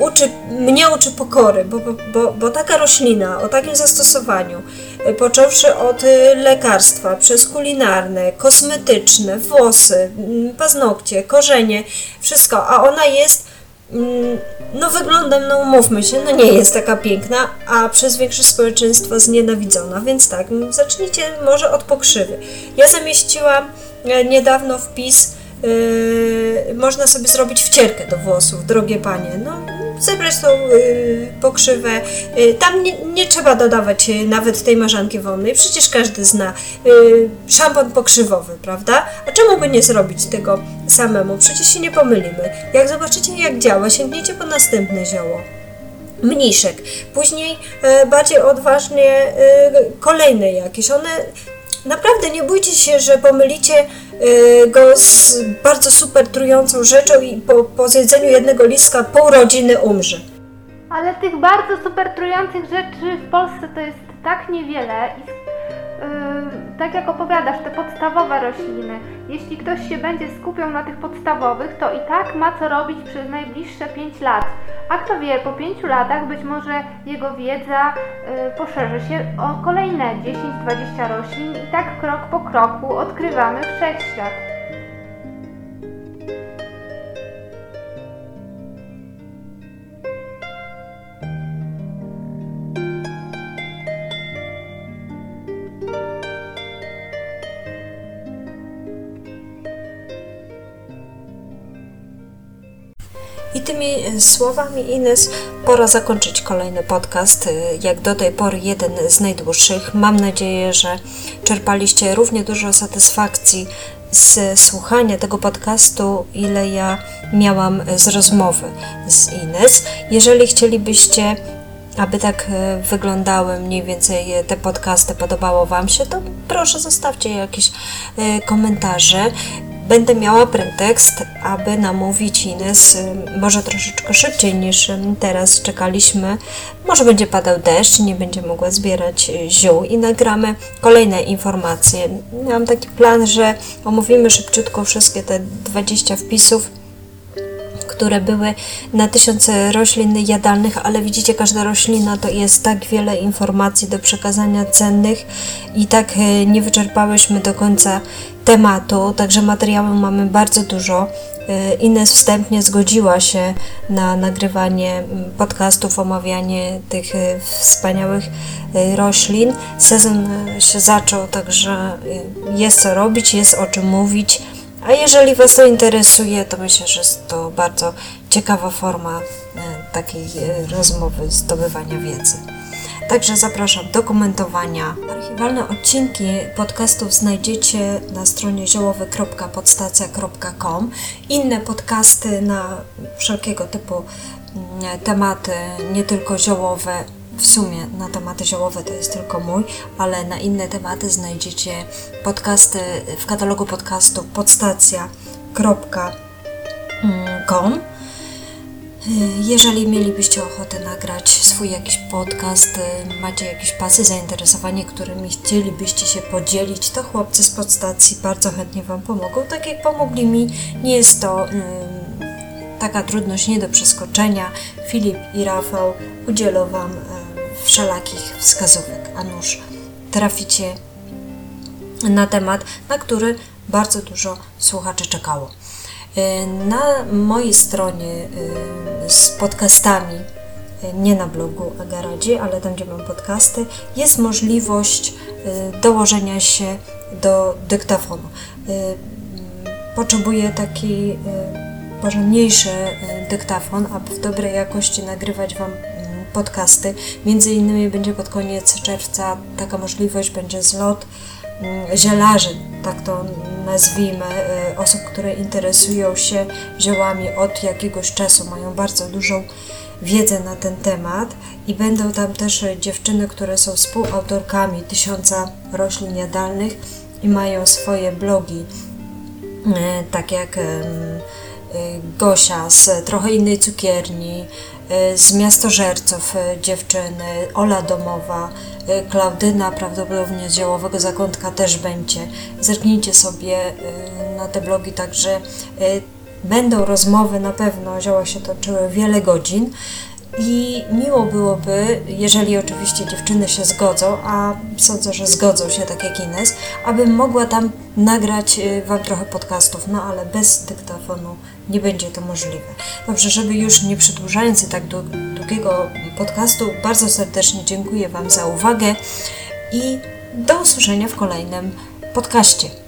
uczy, mnie uczy pokory, bo, bo, bo, taka roślina o takim zastosowaniu, y, począwszy od lekarstwa, przez kulinarne, kosmetyczne, włosy, paznokcie, korzenie, wszystko, a ona jest no wyglądem, no umówmy się, no nie jest taka piękna, a przez większość społeczeństwa znienawidzona, więc tak, m, zacznijcie może od pokrzywy. Ja zamieściłam e, niedawno wpis, e, można sobie zrobić wcierkę do włosów, drogie panie, no zebrać tą y, pokrzywę, y, tam nie, nie trzeba dodawać y, nawet tej marzanki wonnej, przecież każdy zna szampon pokrzywowy, prawda? A czemu by nie zrobić tego samemu? Przecież się nie pomylimy. Jak zobaczycie jak działa, sięgniecie po następne zioło mniszek. Później e, bardziej odważnie e, kolejne jakieś. One naprawdę nie bójcie się, że pomylicie e, go z bardzo super trującą rzeczą i po, po zjedzeniu jednego listka pół rodziny umrze. Ale tych bardzo super trujących rzeczy w Polsce to jest tak niewiele i yy, tak jak opowiadasz, te podstawowe rośliny, jeśli ktoś się będzie skupiał na tych podstawowych, to i tak ma co robić przez najbliższe 5 lat. A kto wie, po 5 latach być może jego wiedza y, poszerzy się o kolejne 10-20 roślin i tak krok po kroku odkrywamy wszechświat. Tymi e, słowami Ines pora zakończyć kolejny podcast. E, Jak do tej pory jeden z najdłuższych. Mam nadzieję, że czerpaliście równie dużo satysfakcji z słuchania tego podcastu, ile ja miałam z rozmowy z Ines. Jeżeli chcielibyście aby tak e, wyglądały mniej więcej e, te podcasty, podobało Wam się, to proszę zostawcie jakieś e, komentarze. Będę miała pretekst, aby namówić Ines e, może troszeczkę szybciej niż e, teraz czekaliśmy. Może będzie padał deszcz, nie będzie mogła zbierać e, ziół i nagramy kolejne informacje. Miałam taki plan, że omówimy szybciutko wszystkie te 20 wpisów które były na tysiące roślin jadalnych, ale widzicie, każda roślina to jest tak wiele informacji do przekazania cennych i tak e, nie wyczerpałyśmy do końca tematu, także materiału mamy bardzo dużo. E, Ines wstępnie zgodziła się na nagrywanie mm, podcastów, omawianie tych e, wspaniałych roślin. Sezon się zaczął, także jest co robić, jest o czym mówić. A jeżeli Was to interesuje, to myślę, że jest to bardzo ciekawa forma e, takiej e, rozmowy, zdobywania wiedzy. Także zapraszam do komentowania. Archiwalne odcinki podcastów znajdziecie na stronie ziołowy.podstacja.com. Inne podcasty na wszelkiego typu mm, tematy, nie tylko ziołowe, w sumie na tematy ziołowe to jest tylko mój, ale na inne tematy znajdziecie podcasty w katalogu podcastów podstacja.com. Jeżeli mielibyście ochotę nagrać swój jakiś podcast, macie jakieś pasy, zainteresowanie, którymi chcielibyście się podzielić, to chłopcy z podstacji bardzo chętnie Wam pomogą, tak jak pomogli mi. Nie jest to ym, taka trudność nie do przeskoczenia. Filip i Rafał udzielą Wam y, wszelakich wskazówek, a nuż traficie na temat, na który bardzo dużo słuchaczy czekało. Y, Na mojej stronie y, z podcastami, y, nie na blogu Agaradzi, ale tam, gdzie mam podcasty, jest możliwość dołożenia się do dyktafonu. Potrzebuję taki porządniejszy dyktafon, aby w dobrej jakości nagrywać Wam podcasty. Między innymi będzie pod koniec czerwca taka możliwość, będzie zlot mm, zielarzy, tak to nazwijmy, y, osób, które interesują się ziołami od jakiegoś czasu, mają bardzo dużą wiedzę na ten temat i będą tam też dziewczyny, które są współautorkami tysiąca roślin jadalnych i mają swoje blogi, y, tak jak y, Gosia z trochę innej cukierni, z miastożerców y, dziewczyny, Ola Domowa, y, Klaudyna prawdopodobnie z Ziołowego Zakątka też będzie. Zerknijcie sobie y, na te blogi, także y, będą rozmowy na pewno, zioła się toczyły wiele godzin. I miło byłoby, jeżeli oczywiście dziewczyny się zgodzą, a sądzę, że zgodzą się tak jak Ines, abym mogła tam nagrać y, Wam trochę podcastów, no ale bez dyktafonu nie będzie to możliwe. Dobrze, żeby już nie przedłużając tak dłu- długiego podcastu, bardzo serdecznie dziękuję Wam za uwagę i do usłyszenia w kolejnym podcaście.